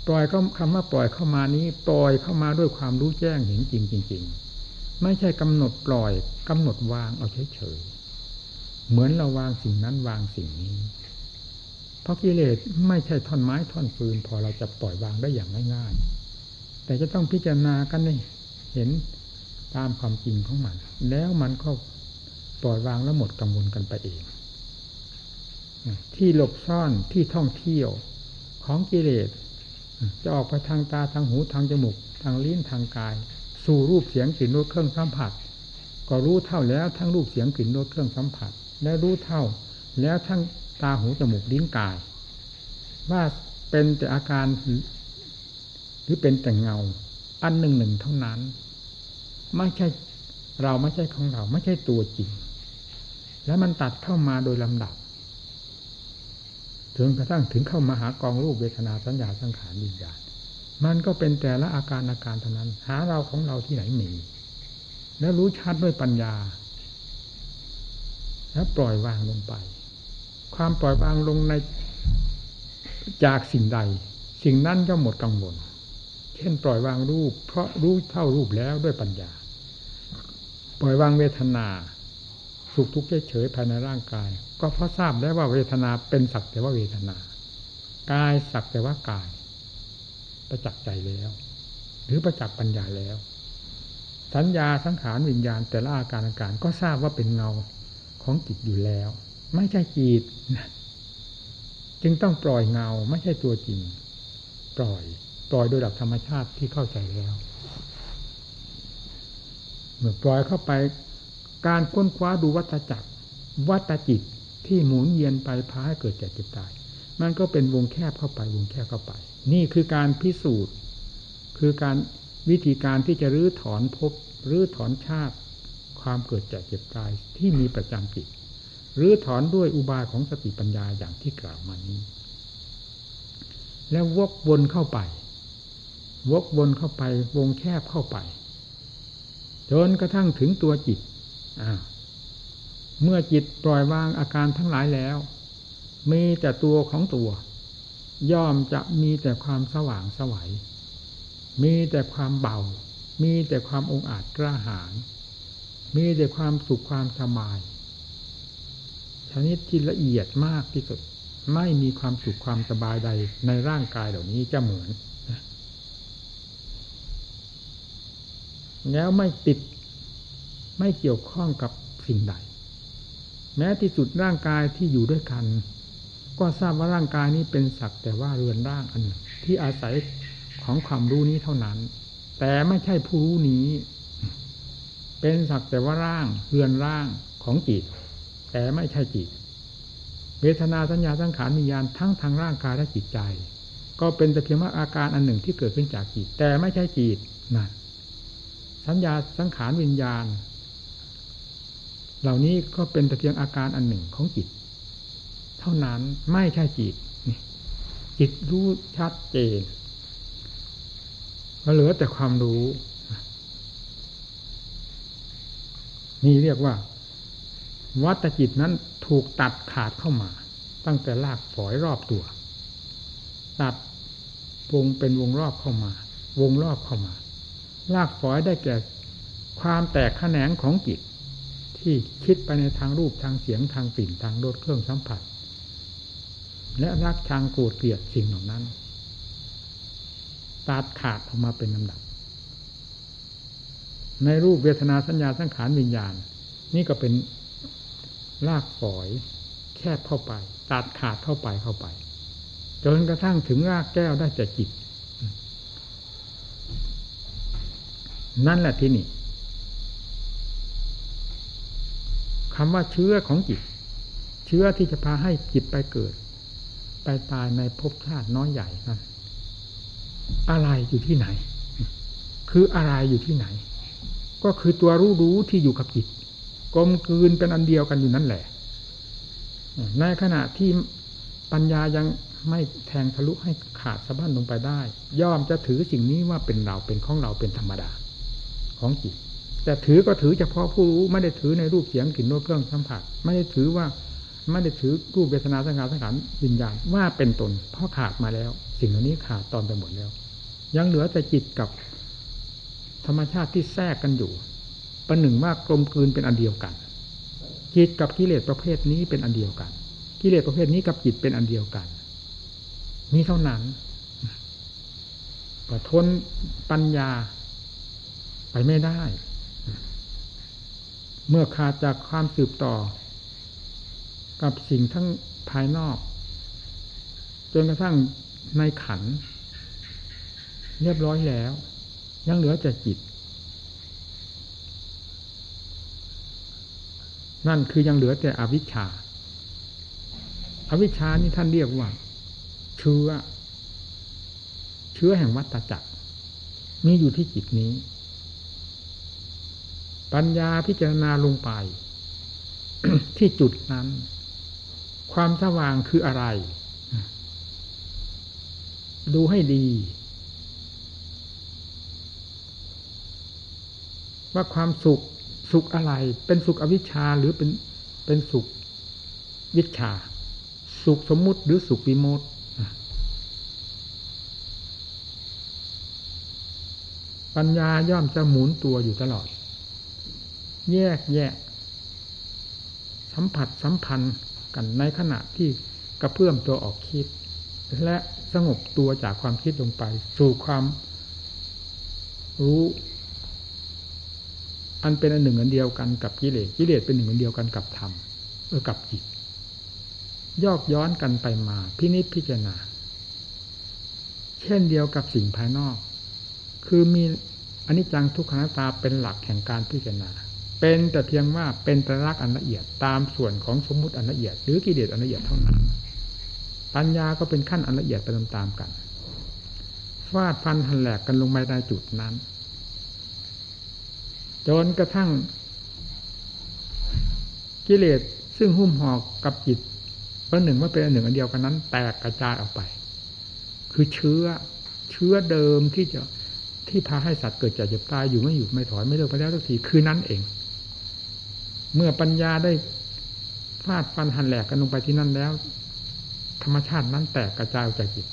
ปล่อยก็คำว่าปล่อยเข้ามานี้ ปล่อยเข้ามาด้วยความรู้แจ้งเห็นจริงจริงๆ ไม่ใช่กำหนดปล่อยกำหนดวางเอาเฉยๆเหมือนเราวางสิ่งนั้นวางสิ่งนี้ เพราะกิเลสไม่ใช่ท่อนไม้ท่อนฟืน พอเราจะปล่อยวางได้อย่างง่ายๆ แต่จะต้องพิจารณากันนี่เห็นตามความจริงของมัน แล้วมันก็ปล่อยวางแล้วหมดกังวลกันไปเอง ที่หลบซ่อนที่ท่องเที่ยวของกิเลสจะออกไปทางตาทางหูทางจมูก ทางลิ้นทางกาย สู่รูปเสียงกลิ่นรสเครื่องสัมผัส ก็รู้เท่าแล้วทั้งรูปเสียงกลิ่นรสเครื่องสัมผัส และรู้เท่า แล้วทั้งตาหูจมูกลิ้นกาย ว่าเป็นแต่อาการหรือเป็นแต่เงา อันหนึ่งหนึ่งเท่านั้น ไม่ใช่เราไม่ใช่ของเรา ไม่ใช่ตัวจริง แล้วมันตัดเข้ามาโดยลำดับถึงกระทั่งถึงเข้ามาหากองรูปเวทนาสัญญาสังขารวิญญาณ มันก็เป็นแต่ละอาการอาการเท่านั้น หาเราของเราที่ไหนมี แล้วรู้ชัดด้วยปัญญา แล้วปล่อยวางลงไป ความปล่อยวางลงในจากสิ่งใด สิ่งนั้นก็หมดกังวล เช่นปล่อยวางรูป เพราะรู้เท่ารูปแล้วด้วยปัญญา ปล่อยวางเวทนา สุขทุกข์เฉยภายในร่างกาย ก็เพราะทราบแล้วว่าเวทนาเป็นสักแต่ว่าเวทนา กายสักแต่ว่ากาย ประจักษ์ใจแล้ว หรือประจักษ์ปัญญาแล้ว สัญญาสังขารวิญญาณแต่ละอาการอาการก็ทราบว่าเป็นเงาของจิตอยู่แล้ว ไม่ใช่จิตจึงต้องปล่อยเงาไม่ใช่ตัวจริง ปล่อย ปล่อยโดยหลักธรรมชาติที่เข้าใจแล้ว เมื่อปล่อยเข้าไปการค้นคว้าดูวัตจักร วัตจิตที่หมุนเยียนไปพาให้เกิดแก่เจ็บตาย มันก็เป็นวงแคบเข้าไปวงแคบเข้าไป นี่คือการพิสูจน์ คือการวิธีการที่จะรื้อถอนภพรื้อถอนชาติ ความเกิดแก่เจ็บตายที่มีประจำจิตหรือถอนด้วยอุบายของสติปัญญาอย่างที่กล่าวมานี้ แล้ววกวนเข้าไป วกวนเข้าไปวงแคบเข้าไป จนกระทั่งถึงตัวจิตเมื่อจิตปล่อยวางอาการทั้งหลายแล้ว มีแต่ตัวของตัว ย่อมจะมีแต่ความสว่างสวัย มีแต่ความเบา มีแต่ความองอาจกล้าหาญมีแต่ความสุขความสบาย ชนิดที่ละเอียดมากที่สุด ไม่มีความสุขความสบายใดในร่างกายเหล่านี้จะเหมือน แล้วไม่ติด ไม่เกี่ยวข้องกับสิ่งใด แม้ที่สุดร่างกายที่อยู่ด้วยกัน ก็ทราบว่าร่างกายนี้เป็นสักแต่ว่าเรือนร่างอันหนึ่งที่อาศัยของความรู้นี้เท่านั้น แต่ไม่ใช่ผู้รู้นี้ เป็นสักแต่ว่าร่างเรือนร่างของจิต แต่ไม่ใช่จิต เวทนาสัญญาสังขารมีญาณทั้งทางร่างกายและจิตใจ ก็เป็นแต่เพียงว่าอาการอันหนึ่งที่เกิดขึ้นจากจิต แต่ไม่ใช่จิตนั่นสัญญาสังขารวิญญาณ เหล่านี้ก็เป็นแต่เพียงอาการอันหนึ่งของจิต เท่านั้นไม่ใช่จิตจิตรู้ชัดเจนก็เหลือแต่ความรู้ นี่เรียกว่า วัตจิตนั้นถูกตัดขาดเข้ามา ตั้งแต่ลากฝอยรอบตัว ตัดวงเป็นวงรอบเข้ามา วงรอบเข้ามา ลากฝอยได้แก่ความแตกแขนงของจิต ที่คิดไปในทางรูปทางเสียงทางกลิ่นทางรสเครื่องสัมผัส และรักทางโกรธเกลียดสิ่งเหล่านั้นตัดขาดออกมาเป็นลำดับ ในรูปเวทนาสัญญาสังขารวิญญาณ นี่ก็เป็นลากฝอย แคบเข้าไป ตัดขาดเข้าไปเข้าไป จนกระทั่งถึงรากแก้วได้แต่จิต นั่นแหละที่นี่คำว่าเชื้อของจิต เชื้อที่จะพาให้จิตไปเกิด ไปตายในภพชาติน้อยใหญ่นั้นอะไรอยู่ที่ไหน คืออะไรอยู่ที่ไหน ก็คือตัวรู้รู้ที่อยู่กับจิตกลมกลืนเป็นอันเดียวกันอยู่นั่นแหละ ในขณะที่ปัญญายังไม่แทงทะลุให้ขาดสะบั้นลงไปได้ ย่อมจะถือสิ่งนี้ว่าเป็นเราเป็นของเราเป็นธรรมดา ของจิตแต่ถือก็ถือเฉพาะผู้รู้ไม่ได้ถือในรูปเสียงกลิ่นรสเครื่องสัมผัส ไม่ได้ถือว่า ไม่ได้ถือรูปเวทนาสังขารสังขารวิญญาณว่าเป็นตน เพราะขาดมาแล้ว สิ่งเหล่านี้ขาดตอนไปหมดแล้ว ยังเหลือแต่จิตกับธรรมชาติที่แทรกกันอยู่ประหนึ่งว่ากลมกลืนเป็นอันเดียวกัน จิตกับกิเลสประเภทนี้เป็นอันเดียวกัน กิเลสประเภทนี้กับจิตเป็นอันเดียวกันมีเท่านั้นก็ทนปัญญาไปไม่ได้ เมื่อขาดจากความสืบต่อ กับสิ่งทั้งภายนอก จนกระทั่งในขัน เรียบร้อยแล้ว ยังเหลือแต่จิต นั่นคือยังเหลือแต่อวิชชาอวิชชานี่ท่านเรียกว่า เชื้อ เชื้อแห่งวัตจักรมีอยู่ที่จิตนี้ ปัญญาพิจารณาลงไป ที่จุดนั้น ความสว่างคืออะไร ดูให้ดี ว่าความสุขสุขอะไร เป็นสุขอวิชชาหรือเป็นเป็นสุขวิชา สุขสมมุติหรือสุขวิโมตปัญญาย่อมจะหมุนตัวอยู่ตลอด แยกแยะ สัมผัสสัมพันธ์ กันในขณะที่กระเพื่อมตัวออกคิด และสงบตัวจากความคิดลงไป สู่ความรู้ อันเป็นอันหนึ่งอันเดียวกันกับกิเลสกิเลสเป็นหนึ่งอันเดียวกันกับธรรมเออกับจิต ยอกย้อนกันไปมา พินิจพิจารณา เช่นเดียวกับสิ่งภายนอก คือมีอนิจจังทุกขังตาเป็นหลักแห่งการพิจารณา เป็นแต่เพียงว่าเป็นตรักอันละเอียดตามส่วนของสมมุติอันละเอียด หรือกิเลสอันละเอียดเท่านั้น ปัญญาก็เป็นขั้นอันละเอียดไปตามๆกันฟาดฟันหันแหลกกันลงไปในจุดนั้น จนกระทั่ง กิเลสซึ่งหุ้มห่อกับจิตประหนึ่งว่าเป็นอันหนึ่งอันเดียวกันนั้น แตกกระจายออกไป คือเชื้อเชื้อเดิมที่จะทที่พาให้สัตว์เกิดจากเจ็บตายอยู่ไม่หยุดไม่ถอยไม่เลิกไปแล้วทุกทีคือนั้นเอง เมื่อปัญญาได้ฟาดฟันหันแหลกกันลงไปที่นั่นแล้ว ธรรมชาตินั้นแตกกระจายออกจากจิต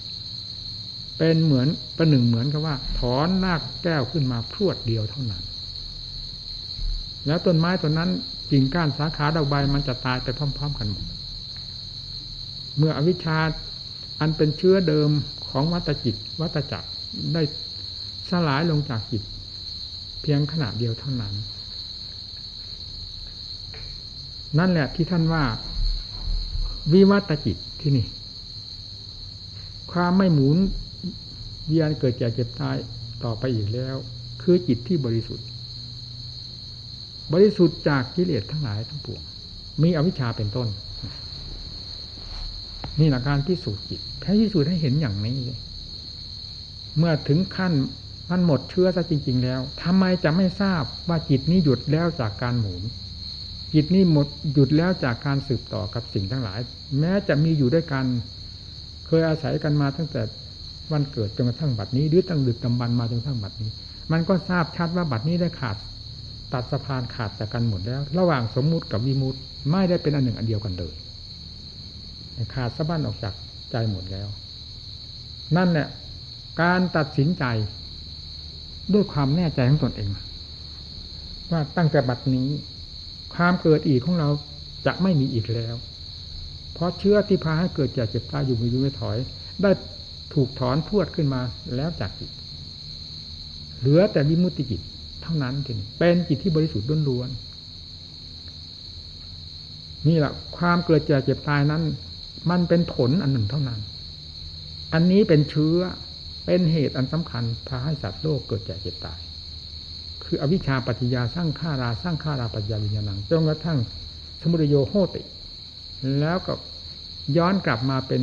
เป็นเหมือนประหนึ่งเหมือนกับว่า ถอนรากแก้วขึ้นมาพรวดเดียวเท่านั้น แล้วต้นไม้ต้นนั้นกิ่งก้านสาขาดอกใบมันจะตายไปพร้อม ๆ กันหมด เมื่ออวิชชาอันเป็นเชื้อเดิมของวัตจิต วัตจักรได้สลายลงจากจิต เพียงขณะเดียวเท่านั้น นั่นแหละที่ท่านว่า วิวัตจิตที่นี่ ความไม่หมุนเวียนเกิดแก่เจ็บตายต่อไปอีกแล้ว คือจิตที่บริสุทธิ์ บริสุทธิ์จากกิเลสทั้งหลายทั้งปวงมีอวิชชาเป็นต้น นี่หลักการพิสูจน์จิตแค่พิสูจน์ให้เห็นอย่างนี้ เมื่อถึงขั้นมันหมดเชื้อซะจริง ๆ แล้วทำไมจะไม่ทราบว่าจิตนี้หยุดแล้วจากการหมุน จิตนี้หมดหยุดแล้วจากการสืบต่อกับสิ่งทั้งหลาย แม้จะมีอยู่ด้วยกัน เคยอาศัยกันมาตั้งแต่วันเกิดจนกระทั่งบัดนี้ หรือตั้งดึกกำบันมาจนกระทั่งบัดนี้ มันก็ทราบชัดว่าบัดนี้ได้ขาด ตัดสะพานขาดจากกันหมดแล้ว ระหว่างสมมุติกับวิมุติไม่ได้เป็นอันหนึ่งอันเดียวกันเลยขาดสะบั้นออกจากใจหมดแล้ว นั่นแหละการตัดสินใจด้วยความแน่ใจของตนเอง ว่าตั้งแต่บัดนี้ ความเกิดอีกของเราจะไม่มีอีกแล้ว เพราะเชื้อที่พาให้เกิดจากเจ็บตายอยู่มีอยู่ไม่ถอย ได้ถูกถอนพวดขึ้นมาแล้วจากจิต เหลือแต่วิมุตติจิตเท่านั้นทีนี้เป็นจิตที่บริสุทธิ์ล้วนนี่แหละความเกิดจากเจ็บตายนั้น มันเป็นผลอันหนึ่งเท่านั้น อันนี้เป็นเชื้อเป็นเหตุอันสำคัญพาให้สัตว์โลกเกิดแก่เจ็บตาย คืออวิชชาปัจจยาสร้างข้าราสร้างข้าราปัจจยาวิญญาณังจนกระทั่งสมุทโยโหติ แล้วก็ย้อนกลับมาเป็น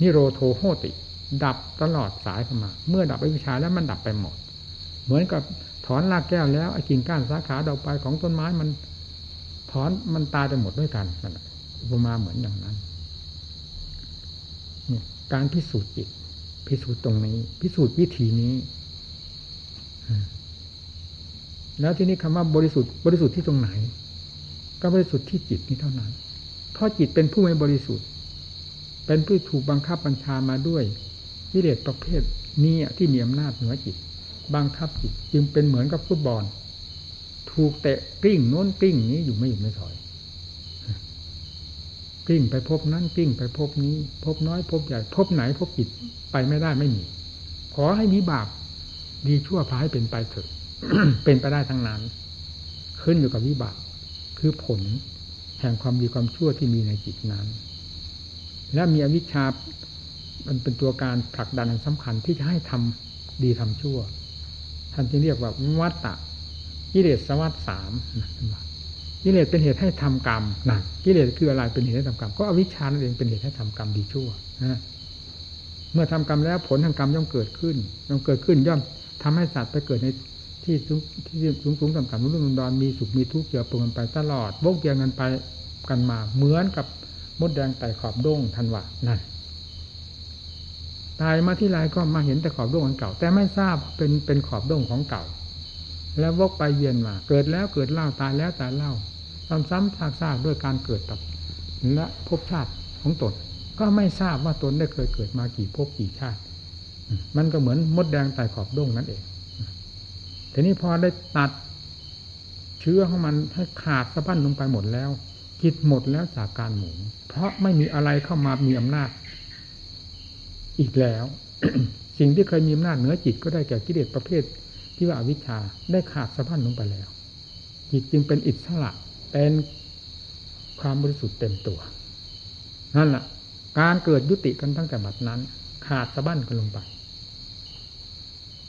นิโรโทโหติ ดับตลอดสายเข้ามา เมื่อดับอวิชชาแล้วมันดับไปหมด เหมือนกับถอนรากแก้วแล้วไอ้กิ่งก้านสาขาดอกปของต้นไม้มันถอนมันตายไปหมดด้วยกันอุปมาเหมือนอย่างนั้นการพิสูจน์จิตพิสูจน์ตรงนี้ พิสูจน์วิธีนี้ แล้วที่นี้คำว่าบริสุทธิ์บริสุทธิ์ที่ตรงไหน ก็บริสุทธิ์ที่จิตนี้เท่านั้น เพราะจิตเป็นผู้ไม่บริสุทธิ์ เป็นผู้ถูกบังคับบัญชามาด้วยวิเลศประเภทนี้ที่มีอำนาจเหนือจิต บังคับจิตจึงเป็นเหมือนกับฟุตบอล ถูกเตะกลิ้งโน้นกลิ้งนี้อยู่ไม่หยุดไม่ถอยกลิ้งไปพบนั้นกลิ้งไปพบนี้ พบน้อยพบใหญ่ พบไหนพบจิตไปไม่ได้ไม่มี ขอให้มีบาป ดีชั่วพาให้เป็นไปเถอะเป็นไปได้ทั้งนั้น ขึ้นอยู่กับวิบากคือผลแห่งความดีความชั่วที่มีในจิตนั้น และมีอวิชชามันเป็นตัวการผลักดันสำคัญที่จะให้ทำดีทำชั่ว ท่านจึงเรียกว่าวัตตะกิเลสสวัตสามนะกิเลสเป็นเหตุให้ทำกรรมนั่นกิเลสคืออะไรเป็นเหตุให้ทำกรรม ก็อวิชชานั่นเองเป็นเหตุให้ทำกรรมดีชั่วนะเมื่อทำกรรมแล้วผลทางกรรมย่อมเกิดขึ้นย่อมเกิดขึ้นย่อม ทำให้สัตว์ไปเกิดในที่สูงที่สูงสูงต่ำต่ำรุ่นรุ่นดอนมีสุขมีทุกข์เกี่ยวปนกันไปตลอดวกเกี่ยงกันไปกันมา เหมือนกับมดแดงไต่ขอบด้งทันว่านั่นตายมาที่ไรก็มาเห็นแต่ขอบด้งของเก่า แต่ไม่ทราบเป็นเป็นขอบด้งของเก่า แล้ววกไปเยียนมา เกิดแล้วเกิดเล่าตายแล้วตายเล่าซ้ำๆซากๆด้วยการเกิดตับและภพชาติของตน ก็ไม่ทราบว่าตนได้เคยเกิดมากี่ภพกี่ชาติ มันก็เหมือนมดแดงไต่ขอบด้งนั่นเอง ทีนี้พอได้ตัดเชื้อของมันให้ขาดสะบั้นลงไปหมดแล้วจิตหมดแล้วจากการหมุนเพราะไม่มีอะไรเข้ามามีอำนาจ อีกแล้ว สิ่งที่เคยมีอำนาจเหนือจิตก็ได้แก่กิเลสประเภท ที่ว่าอวิชชาได้ขาดสะพันลงไปแล้ว จิตจึงเป็นอิสระเป็นความบริสุทธิ์เต็มตัว นั่นแหละการเกิดยุติกันตั้งแต่บัดนั้น ขาดสะบั้นกันลงไป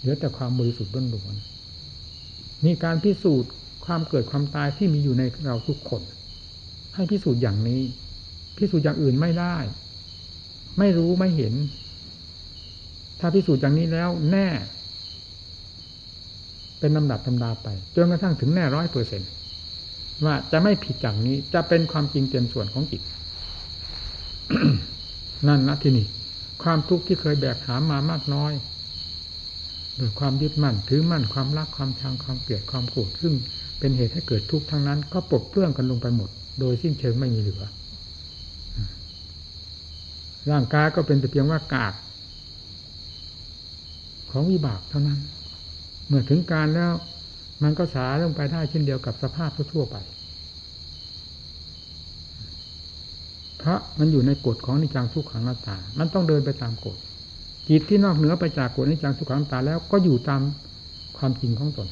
ลือแต่ความบริสุทธิ์ล้วนๆนี่การพิสูจน์ความเกิดความตายที่มีอยู่ในเราทุกคน ให้พิสูจน์อย่างนี้ พิสูจน์อย่างอื่นไม่ได้ ไม่รู้ไม่เห็น ถ้าพิสูจน์อย่างนี้แล้วแน่ เป็นลำดับธรรมดาไปจนกระทั่งถึงแน่ร้อยเปอร์เซ็นว่าจะไม่ผิดจากนี้จะเป็นความจริงเต็มส่วนของจิตนั่นนะที่นี่ความทุกข์ที่เคยแบกหามมามากน้อย โดยความยึดมั่นถือมั่นความรักความชังความเกลียดความโกรธซึ่งเป็นเหตุให้เกิดทุกข์ทั้งนั้น ก็ปลดเปลื้องกันลงไปหมด โดยสิ้นเชิงไม่มีเหลือ ร่างกายก็เป็นแต่เพียงว่ากากของวิบากเท่านั้น เมื่อถึงการแล้ว มันก็สาลงไปได้เช่นเดียวกับสภาพทั่วไป เพราะมันอยู่ในกฎของนิจังทุกขังนาตา มันต้องเดินไปตามกฎ จิตที่นอกเหนือไปจากกฎนิจังทุขังตาแล้วก็อยู่ตามความจริงของตน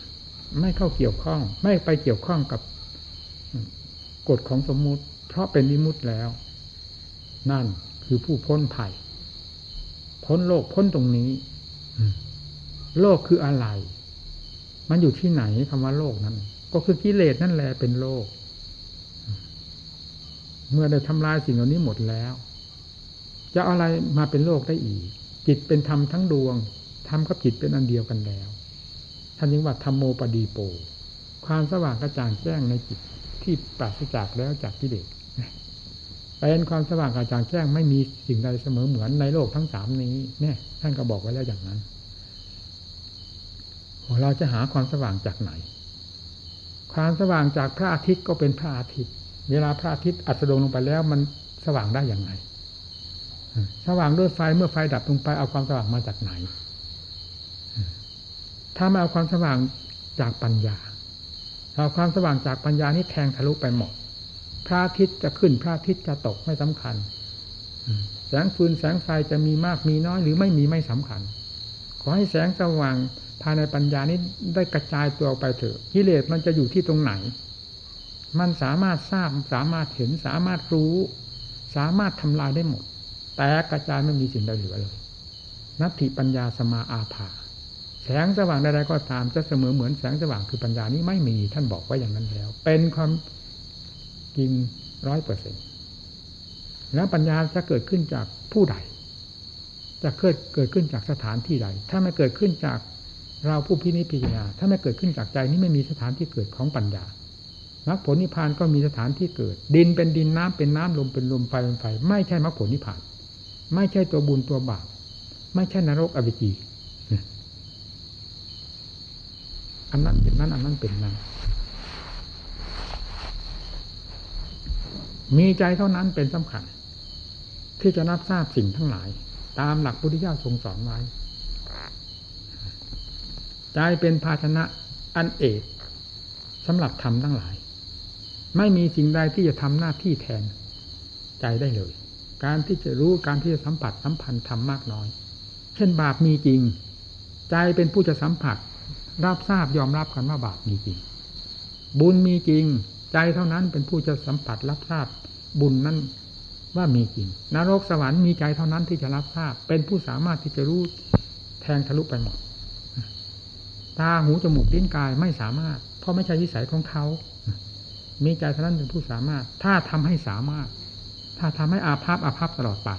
ไม่เข้าเกี่ยวข้อง ไม่ไปเกี่ยวข้องกับกฎของสมมุติ เพราะเป็นนิมุติแล้ว นั่นคือผู้พ้นภัยพ้นโลกพ้นตรงนี้โลกคืออะไร มันอยู่ที่ไหนคำว่าโลกนั้น ก็คือกิเลสนั่นแหละเป็นโลก เมื่อได้ทำลายสิ่งเหล่านี้หมดแล้ว จะอะไรมาเป็นโลกได้อีก จิตเป็นธรรมทั้งดวงธรรมกับจิตเป็นอันเดียวกันแล้วท่านยังว่าธรรมโมปดีโป ความสว่างกระจ่างแจ้งในจิตที่ปราศจากแล้วจากกิเลสเป็นความสว่างกระจ่างแจ้งไม่มีสิ่งใดเสมอเหมือนในโลกทั้งสามนี้เนี่ยท่านก็บอกไว้แล้วอย่างนั้นเราจะหาความสว่างจากไหน ความสว่างจากพระอาทิตย์ก็เป็นพระอาทิตย์ เวลาพระอาทิตย์อัสดงลงไปแล้วมันสว่างได้อย่างไร สว่างด้วยไฟเมื่อไฟดับลงไปเอาความสว่างมาจากไหน ถ้ามาเอาความสว่างจากปัญญาเอาความสว่างจากปัญญานี่แทงทะลุไปหมด พระอาทิตย์จะขึ้นพระอาทิตย์จะตกไม่สำคัญ แสงฟืนแสงไฟจะมีมากมีน้อยหรือไม่มีไม่สำคัญ ขอให้แสงสว่างภายในปัญญานี้ได้กระจายตัวไปเถอะกิเลสมันจะอยู่ที่ตรงไหน มันสามารถทราบสามารถเห็นสามารถรู้ สามารถทำลายได้หมด แต่กระจายไม่มีสิ่งใดเหลือเลย นัตถิปัญญาสมาอาภา แสงสว่างใดๆก็ตามจะเสมอเหมือนแสงสว่างคือปัญญานี้ไม่มีท่านบอกไว้อย่างนั้นแล้ว เป็นความจริงร้อยเปอร์เซ็นต์แล้วปัญญาจะเกิดขึ้นจากผู้ใด จะเกิดเกิดขึ้นจากสถานที่ใด ถ้าไม่เกิดขึ้นจากเราผู้พินิจพิจารณาถ้าไม่เกิดขึ้นจากใจนี้ไม่มีสถานที่เกิดของปัญญามรรคผลนิพพานก็มีสถานที่เกิด ดินเป็นดินน้ำเป็นน้ำลมเป็นลมไฟเป็นไฟ ไม่ใช่มรรคผลนิพพาน ไม่ใช่ตัวบุญตัวบาปไม่ใช่นรกอวิจีอันนั้นเป็นนั้นอันนั้นเป็นนั้น มีใจเท่านั้นเป็นสำคัญ ที่จะนับทราบสิ่งทั้งหลาย ตามหลักพุทธิยถาทรงสอนไว้ ใจเป็นภาชนะอันเอกสำหรับทำทั้งหลาย ไม่มีสิ่งใดที่จะทำหน้าที่แทน ใจได้เลย การที่จะรู้การที่จะสัมผัสสัมพันธ์ทำมากน้อย เช่นบาปมีจริง ใจเป็นผู้จะสัมผัส รับทราบยอมรับกันว่าบาปมีจริง บุญมีจริง ใจเท่านั้นเป็นผู้จะสัมผัสรับทราบบุญนั้นว่ามีจริงนรกสวรรค์มีใจเท่านั้นที่จะรับทราบ เป็นผู้สามารถที่จะรู้แทงทะลุไปหมดตาหูจมูกลิ้นกายไม่สามารถ เพราะไม่ใช่วิสัยของเขา มีใจเท่านั้นเป็นผู้สามารถ ถ้าทำให้สามารถ ถ้าทำให้อาภัพอาภัพตลอดไป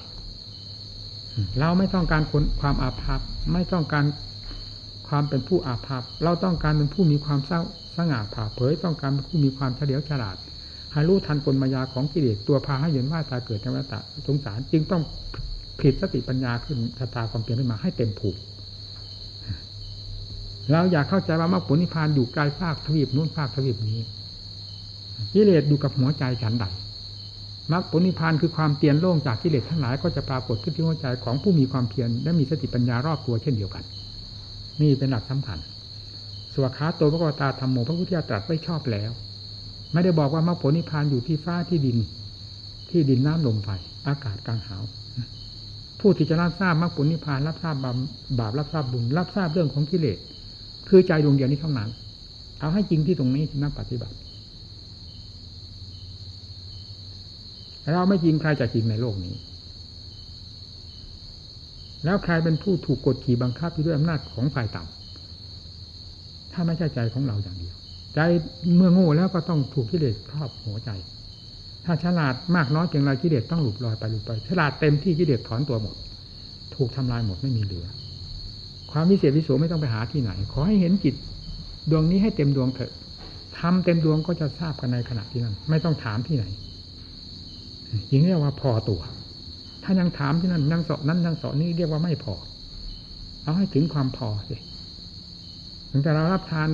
เราไม่ต้องการคนความอาภัพไม่ต้องการความเป็นผู้อาภัพเราต้องการเป็นผู้มีความเศร้าสง่าผ่าเผยต้องการเป็นผู้มีความเฉลียวฉลาดให้รู้ทันกลมายาของกิเลสตัวพาให้เห็นว่าตาเกิดในวัฏสงสารจึงต้องผิดสติปัญญาขึ้นชะตาความเปลี่ยนขึ้นมาให้เต็มผูกเราอยากเข้าใจว่ามรรคผลนิพพานอยู่ไกลภาคทวีปนู้นภาคทวีปนี้กิเลสอยู่กับหัวใจฉันใด มรรคผลนิพพานคือความเตียนโล่งจากกิเลสทั้งหลายก็จะปรากฏขึ้นที่หัวใจของผู้มีความเพียรและมีสติปัญญารอบตัวเช่นเดียวกัน นี่เป็นหลักสำคัญ สวขาโตพระกตาธรรมโมพระพุทธเจ้าตรัสไว้ชอบแล้ว ไม่ได้บอกว่ามรรคผลนิพพานอยู่ที่ฟ้าที่ดิน ที่ดินน้ำลมไฟอากาศกลางหาวผู้ที่จะรับทราบมรรคผลนิพพานรับทราบบาปรับทราบบุญรับทราบเรื่องของกิเลสคือใจดวงเดียวนี้เท่านั้น เอาให้จริงที่ตรงนี้ที่นักปฏิบัติ เราไม่จริงใครจะจริงในโลกนี้ แล้วใครเป็นผู้ถูกกดขี่บังคับด้วยอำนาจของฝ่ายต่ำถ้าไม่ใช่ใจของเราอย่างเดียว ใจเมื่อโง่แล้วก็ต้องถูกกิเลสครอบหัวใจ ถ้าฉลาดมากน้อยเพียงไรกิเลสต้องหลุดลอยไปหลุดไป ฉลาดเต็มที่กิเลสถอนตัวหมด ถูกทำลายหมดไม่มีเหลือ ความวิเศษวิโสไม่ต้องไปหาที่ไหน ขอให้เห็นจิตดวงนี้ให้เต็มดวงเถอะทำเต็มดวงก็จะทราบกันในขณะที่นั้น ไม่ต้องถามที่ไหน ยิ่งเรียกว่าพอตัว ถ้ายังถามที่นั่นยังสอนนั้นยังสอนนี้เรียกว่าไม่พอ เอาให้ถึงความพอสิถึงแต่เรารับทาน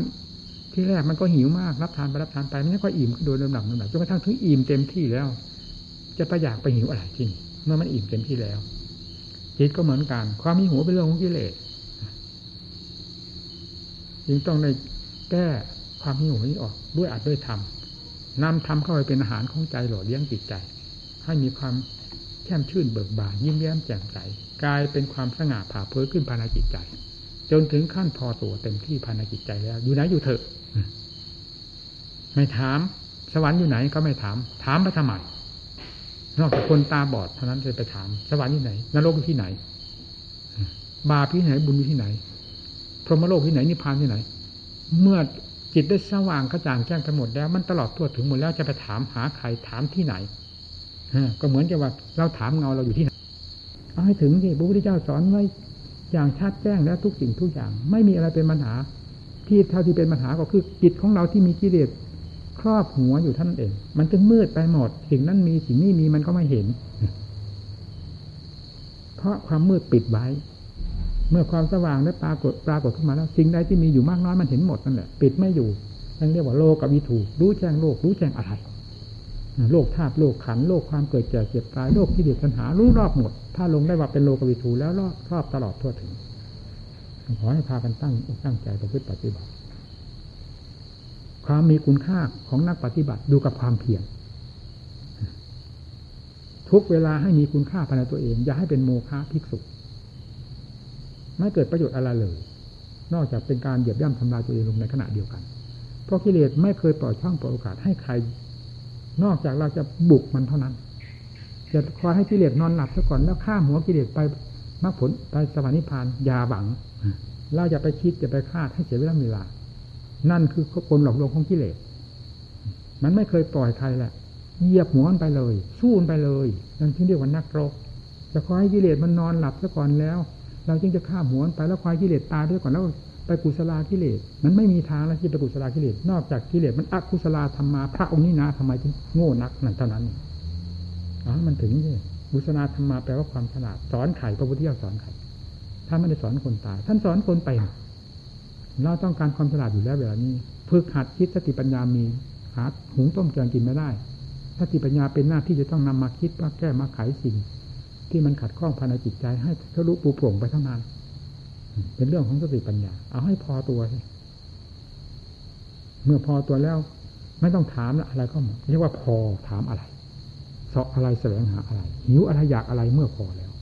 ที่แรกมันก็หิวมาก รับทานไปรับทานไปมันก็อิ่มโดยลำดับลำดับจนกระทั่งถึงอิ่มเต็มที่แล้ว จะไปอยากไปหิวอะไรที่นี่เมื่อมันอิ่มเต็มที่แล้วจิตก็เหมือนกัน ความมีหัวเป็นเรื่องของกิเลสจึงต้องในแก้ความหิวนี้ออกด้วยอัดด้วยธรรมนำธรรมเข้าไปเป็นอาหารของใจหล่อเลี้ยงจิตใจ ให้มีความแช่มชื่นเบิกบานยิ้มแย้มแจ่มใสกลายเป็นความสง่าผ่าเผยขึ้นภายในจิตใจ จนถึงขั้นพอตัวเต็มที่ภายในจิตใจแล้ว อยู่ไหนอยู่เถอะ ไม่ถาม สวรรค์อยู่ไหนก็ไม่ถาม ถามไปทำไมนอกจากคนตาบอดเท่านั้นจะไปถาม สวรรค์ที่ไหนนรกที่ไหน บาปที่ไหนบุญที่ไหน พรหมโลกที่ไหนนิพพานที่ไหน เมื่อจิตได้สว่างกระจ่างแจ้งไปหมดแล้ว มันตลอดทั่วถึงหมดแล้วจะไปถามหาใครถามที่ไหน ก็เหมือนกับว่าเราถามเงาเราอยู่ที่ไหนเอาให้ถึงที่พระพุทธเจ้าสอนไว้อย่างชัดแจ้งแล้วทุกสิ่งทุกอย่าง ไม่มีอะไรเป็นปัญหา ที่เท่าที่เป็นปัญหาก็คือจิตของเราที่มีกิเลสครอบหัวอยู่ท่านเอง มันจึงมืดไปหมด สิ่งนั้นมีสิ่งนี้มีมันก็ไม่เห็น เพราะความมืดปิดไว้ เมื่อความสว่างได้ปรากฏปรากฏขึ้นมาแล้ว สิ่งใดที่มีอยู่มากน้อยมันเห็นหมดนั่นแหละ ปิดไม่อยู่นั่นเรียกว่าโลกกับวิถูรู้แจ้งโลกรู้แจ้งอะไร โลกธาตุโลกขันโลกความเกิดแก่เจ็บตายโลกที่เดือดปัญหารู้รอบหมด ถ้าลงได้ว่าเป็นโลกวิถูแล้วรอบรอบตลอดทั่วถึงขอให้พากันตั้งอกตั้งใจประพฤติปฏิบัติ ความมีคุณค่าของนักปฏิบัติดูกับความเพียรทุกเวลาให้มีคุณค่าภายในตัวเอง อย่าให้เป็นโมฆะภิกษุไม่เกิดประโยชน์อะไรเลย นอกจากเป็นการเหยียบย่ำทำลายตัวเองลงในขณะเดียวกัน เพราะกิเลสไม่เคยปล่อยช่องปล่อยโอกาสให้ใคร นอกจากเราจะบุกมันเท่านั้น จะคอยให้กิเลสนอนหลับซะก่อนแล้วข้ามหัวกิเลสไปมรรคผลไปสวรรค์นิพพานยาหวัง เราจะไปคิดจะไปคาดให้เสียเวลาเวลา นั่นคือคนหลอกลวงของกิเลส มันไม่เคยปล่อยใครแหละเหยียบหัวมันไปเลย สู้มันไปเลยนั่นที่เรียกว่านักรบจะคอยให้กิเลสมันนอนหลับซะก่อนแล้ว เราจึงจะฆ่าหัวมันไปแล้วคอยกิเลสตายด้วยก่อนแล้ว ไปกุศลากิเลสมันไม่มีทางแล้วที่ไปกุศลากิเลสนอกจากกิเลสมันอกุศลาธรรมาพระองค์นี้นะทำไมถึงโง่นักนั่นเท่านั้นอ๋อมันถึงนี่กุศลาธรรมาแปลว่าความฉลาดสอนไข่พระพุทธเจ้าสอนไข่ถ้านไม่ได้สอนคนตาย ท่านสอนคนไปเราต้องการความฉลาดอยู่แล้วเวลานี้ฝึกหัดคิดสติปัญญามีหาหุงต้มแกงกินไม่ได้สติปัญญาเป็นหน้าที่จะต้องนำมาคิดว่าแก้มาไขสิ่ง ที่มันขัดข้องภายในจิตใจให้ทะลุปูโปร่งไปเท่านั้น เป็นเรื่องของสติปัญญา เอาให้พอตัวเมื่อพอตัวแล้ว ไม่ต้องถามอะไรก็หมดเรียกว่าพอถามอะไรสาะอะไรแสวงหาอะไร หิวอะไรอยากอะไรเมื่อพอแล้ว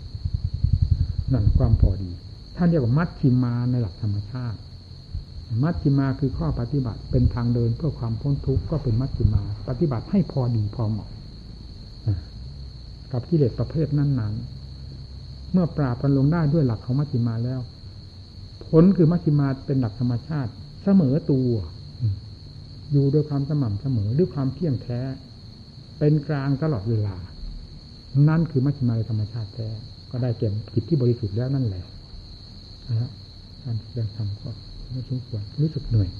นั่นความพอดี ท่านเรียกว่ามัดชิมาในหลักธรรมชาติ มัชฌิมาคือข้อปฏิบัติเป็นทางเดินเพื่อความพ้นทุกข์ก็เป็นมัชฌิมา ปฏิบัติให้พอดีพอเหมาะกับกิเลสประเภทนั้นๆเมื่อปราบกันลงได้ด้วยหลักของมัชฌิมาแล้ว ผลคือมัชฌิมาเป็นหลักธรรมชาติ เสมอตัว อยู่ด้วยความสม่ำเสมอด้วยความเที่ยงแท้ เป็นกลางตลอดเวลา นั่นคือมัชฌิมาธรรมชาติแท้ก็ได้เก็บจิตที่บริสุทธิ์แล้วนั่นแหละนะการเรียนทำก็ไม่สมควรรู้สึกเหนื่อย